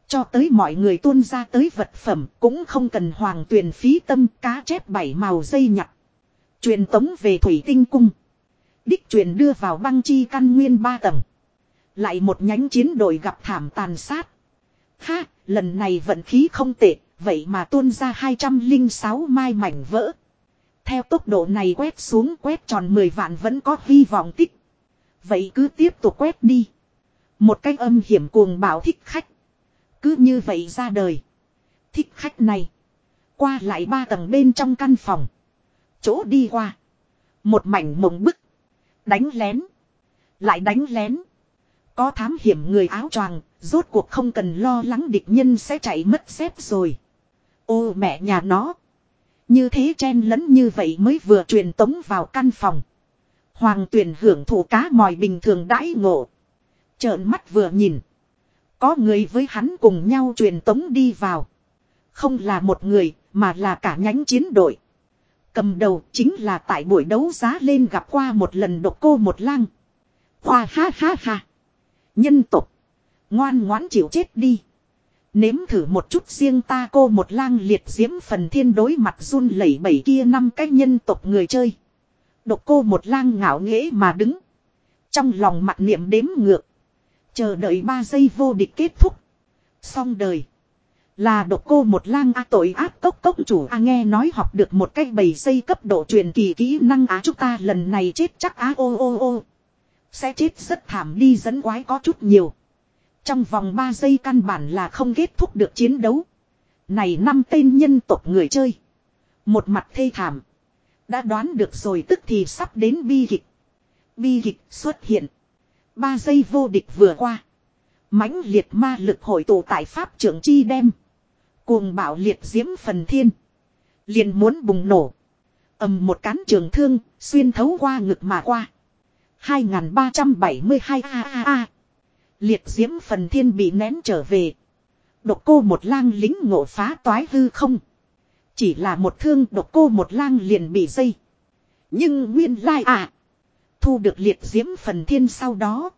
Cho tới mọi người tuôn ra tới vật phẩm cũng không cần hoàng tuyền phí tâm cá chép bảy màu dây nhặt. Truyền tống về thủy tinh cung. Đích truyền đưa vào băng chi căn nguyên ba tầng. Lại một nhánh chiến đội gặp thảm tàn sát. Ha, lần này vận khí không tệ, vậy mà tuôn ra 206 mai mảnh vỡ. Theo tốc độ này quét xuống quét tròn 10 vạn vẫn có hy vọng tích. Vậy cứ tiếp tục quét đi. Một cách âm hiểm cuồng bảo thích khách. Cứ như vậy ra đời. Thích khách này. Qua lại ba tầng bên trong căn phòng. Chỗ đi qua. Một mảnh mộng bức. Đánh lén. Lại đánh lén. Có thám hiểm người áo choàng, rốt cuộc không cần lo lắng địch nhân sẽ chạy mất xếp rồi. Ô mẹ nhà nó. Như thế chen lẫn như vậy mới vừa truyền tống vào căn phòng. Hoàng tuyển hưởng thụ cá mòi bình thường đãi ngộ. Trợn mắt vừa nhìn. Có người với hắn cùng nhau truyền tống đi vào. Không là một người, mà là cả nhánh chiến đội. Cầm đầu chính là tại buổi đấu giá lên gặp qua một lần độc cô một lang. Hoa ha ha ha. Nhân tục. Ngoan ngoãn chịu chết đi. Nếm thử một chút riêng ta cô một lang liệt diễm phần thiên đối mặt run lẩy bẩy kia năm cái nhân tộc người chơi. Độc cô một lang ngạo nghễ mà đứng. Trong lòng mặt niệm đếm ngược. Chờ đợi ba giây vô địch kết thúc. Xong đời. Là độc cô một lang a tội ác cốc cốc chủ a nghe nói học được một cách bầy xây cấp độ truyền kỳ kỹ năng á chúng ta lần này chết chắc á ô ô ô. Sẽ chết rất thảm đi dẫn quái có chút nhiều. Trong vòng 3 giây căn bản là không kết thúc được chiến đấu. Này năm tên nhân tộc người chơi. Một mặt thê thảm. Đã đoán được rồi tức thì sắp đến bi kịch. Bi kịch xuất hiện. Ba giây vô địch vừa qua. mãnh liệt ma lực hội tụ tại pháp trưởng chi đem. Cuồng bạo liệt diễm phần thiên. Liền muốn bùng nổ. ầm một cán trường thương, xuyên thấu qua ngực mà qua. 2372 a a a. Liệt diễm phần thiên bị nén trở về. Độc cô một lang lính ngộ phá toái hư không. Chỉ là một thương độc cô một lang liền bị dây. Nhưng nguyên lai à. Thu được liệt diễm phần thiên sau đó.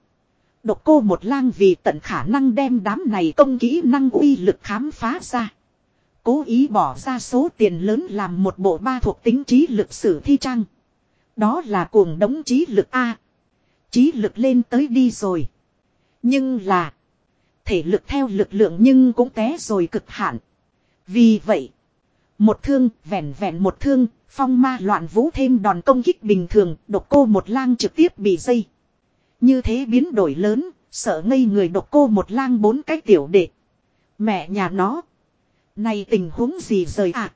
Độc cô một lang vì tận khả năng đem đám này công kỹ năng uy lực khám phá ra. Cố ý bỏ ra số tiền lớn làm một bộ ba thuộc tính trí lực sử thi trang. Đó là cuồng đống trí lực A. Trí lực lên tới đi rồi. Nhưng là. Thể lực theo lực lượng nhưng cũng té rồi cực hạn. Vì vậy. Một thương, vẹn vẹn một thương, phong ma loạn vũ thêm đòn công kích bình thường, độc cô một lang trực tiếp bị dây. Như thế biến đổi lớn, sợ ngây người độc cô một lang bốn cái tiểu đệ. Mẹ nhà nó. Này tình huống gì rời ạ? À?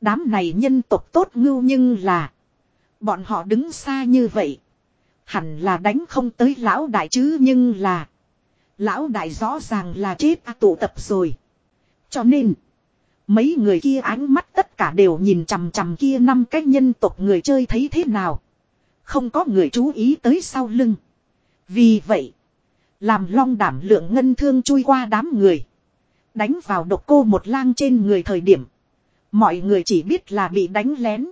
Đám này nhân tộc tốt ngưu nhưng là. Bọn họ đứng xa như vậy. Hẳn là đánh không tới lão đại chứ nhưng là. Lão đại rõ ràng là chết à, tụ tập rồi. Cho nên. Mấy người kia ánh mắt tất cả đều nhìn chằm chằm kia năm cái nhân tộc người chơi thấy thế nào. Không có người chú ý tới sau lưng. Vì vậy. Làm long đảm lượng ngân thương chui qua đám người. Đánh vào độc cô một lang trên người thời điểm. Mọi người chỉ biết là bị đánh lén.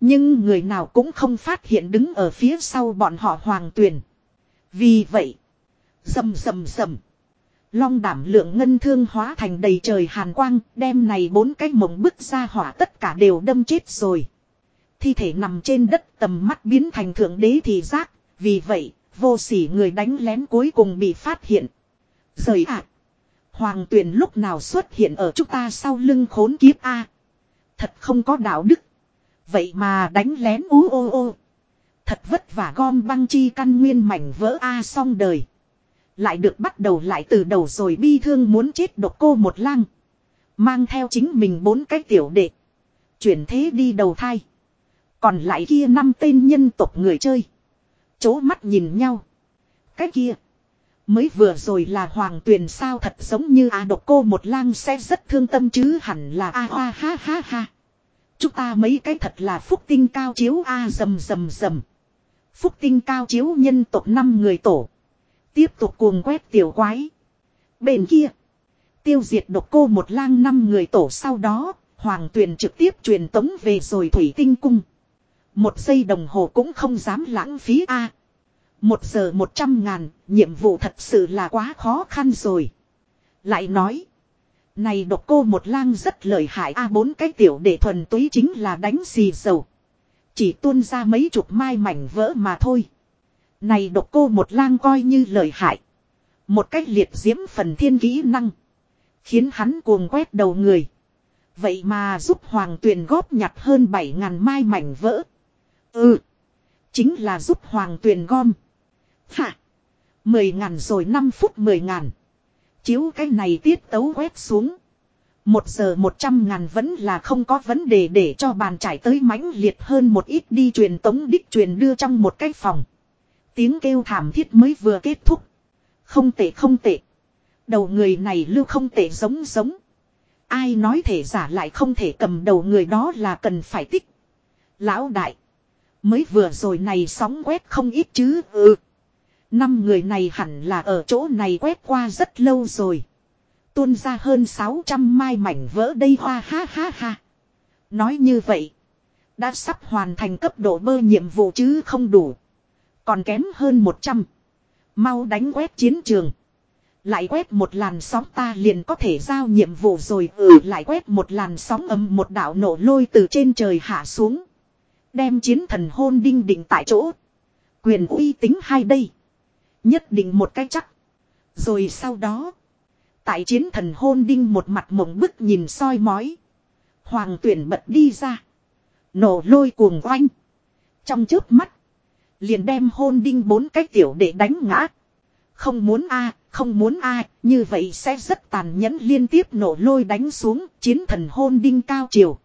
Nhưng người nào cũng không phát hiện đứng ở phía sau bọn họ hoàng tuyền. Vì vậy. rầm rầm rầm. Long đảm lượng ngân thương hóa thành đầy trời hàn quang, đem này bốn cái mộng bức ra hỏa tất cả đều đâm chết rồi. Thi thể nằm trên đất tầm mắt biến thành thượng đế thì giác, vì vậy, vô sỉ người đánh lén cuối cùng bị phát hiện. Rời ạ! Hoàng tuyển lúc nào xuất hiện ở chúng ta sau lưng khốn kiếp A. Thật không có đạo đức. Vậy mà đánh lén ú ô ô. Thật vất vả gom băng chi căn nguyên mảnh vỡ A xong đời. Lại được bắt đầu lại từ đầu rồi bi thương muốn chết độc cô một lang. Mang theo chính mình bốn cái tiểu đệ. Chuyển thế đi đầu thai. Còn lại kia năm tên nhân tộc người chơi. Chố mắt nhìn nhau. Cái kia. Mới vừa rồi là hoàng tuyền sao thật giống như a độc cô một lang sẽ rất thương tâm chứ hẳn là a hoa ha ha ha. Chúng ta mấy cái thật là phúc tinh cao chiếu a à, rầm rầm rầm. Phúc tinh cao chiếu nhân tộc năm người tổ. Tiếp tục cuồng quét tiểu quái. Bên kia. Tiêu diệt độc cô một lang năm người tổ sau đó. Hoàng tuyền trực tiếp truyền tống về rồi thủy tinh cung. Một giây đồng hồ cũng không dám lãng phí a một giờ một trăm ngàn, nhiệm vụ thật sự là quá khó khăn rồi. Lại nói. Này độc cô một lang rất lợi hại a bốn cái tiểu để thuần túy chính là đánh xì dầu. Chỉ tuôn ra mấy chục mai mảnh vỡ mà thôi. Này độc cô một lang coi như lợi hại. Một cách liệt diễm phần thiên kỹ năng. Khiến hắn cuồng quét đầu người. Vậy mà giúp hoàng tuyền góp nhặt hơn bảy ngàn mai mảnh vỡ. Ừ. Chính là giúp hoàng tuyền gom. Hả? Mười ngàn rồi năm phút mười ngàn. Chiếu cái này tiết tấu quét xuống. Một giờ một trăm ngàn vẫn là không có vấn đề để cho bàn trải tới mãnh liệt hơn một ít đi truyền tống đích truyền đưa trong một cái phòng. Tiếng kêu thảm thiết mới vừa kết thúc. Không tệ không tệ. Đầu người này lưu không tệ giống giống. Ai nói thể giả lại không thể cầm đầu người đó là cần phải tích. Lão đại. Mới vừa rồi này sóng quét không ít chứ ừ. Năm người này hẳn là ở chỗ này quét qua rất lâu rồi. Tuôn ra hơn 600 mai mảnh vỡ đây hoa ha ha ha. Nói như vậy. Đã sắp hoàn thành cấp độ bơ nhiệm vụ chứ không đủ. Còn kém hơn 100. Mau đánh quét chiến trường. Lại quét một làn sóng ta liền có thể giao nhiệm vụ rồi ừ lại quét một làn sóng ầm một đạo nổ lôi từ trên trời hạ xuống. Đem chiến thần hôn đinh định tại chỗ. Quyền uy tính hai đây. Nhất định một cách chắc. Rồi sau đó. Tại chiến thần hôn đinh một mặt mộng bức nhìn soi mói. Hoàng tuyển bật đi ra. Nổ lôi cuồng oanh. Trong chớp mắt. Liền đem hôn đinh bốn cái tiểu để đánh ngã. Không muốn a, không muốn a, như vậy sẽ rất tàn nhẫn liên tiếp nổ lôi đánh xuống chiến thần hôn đinh cao chiều.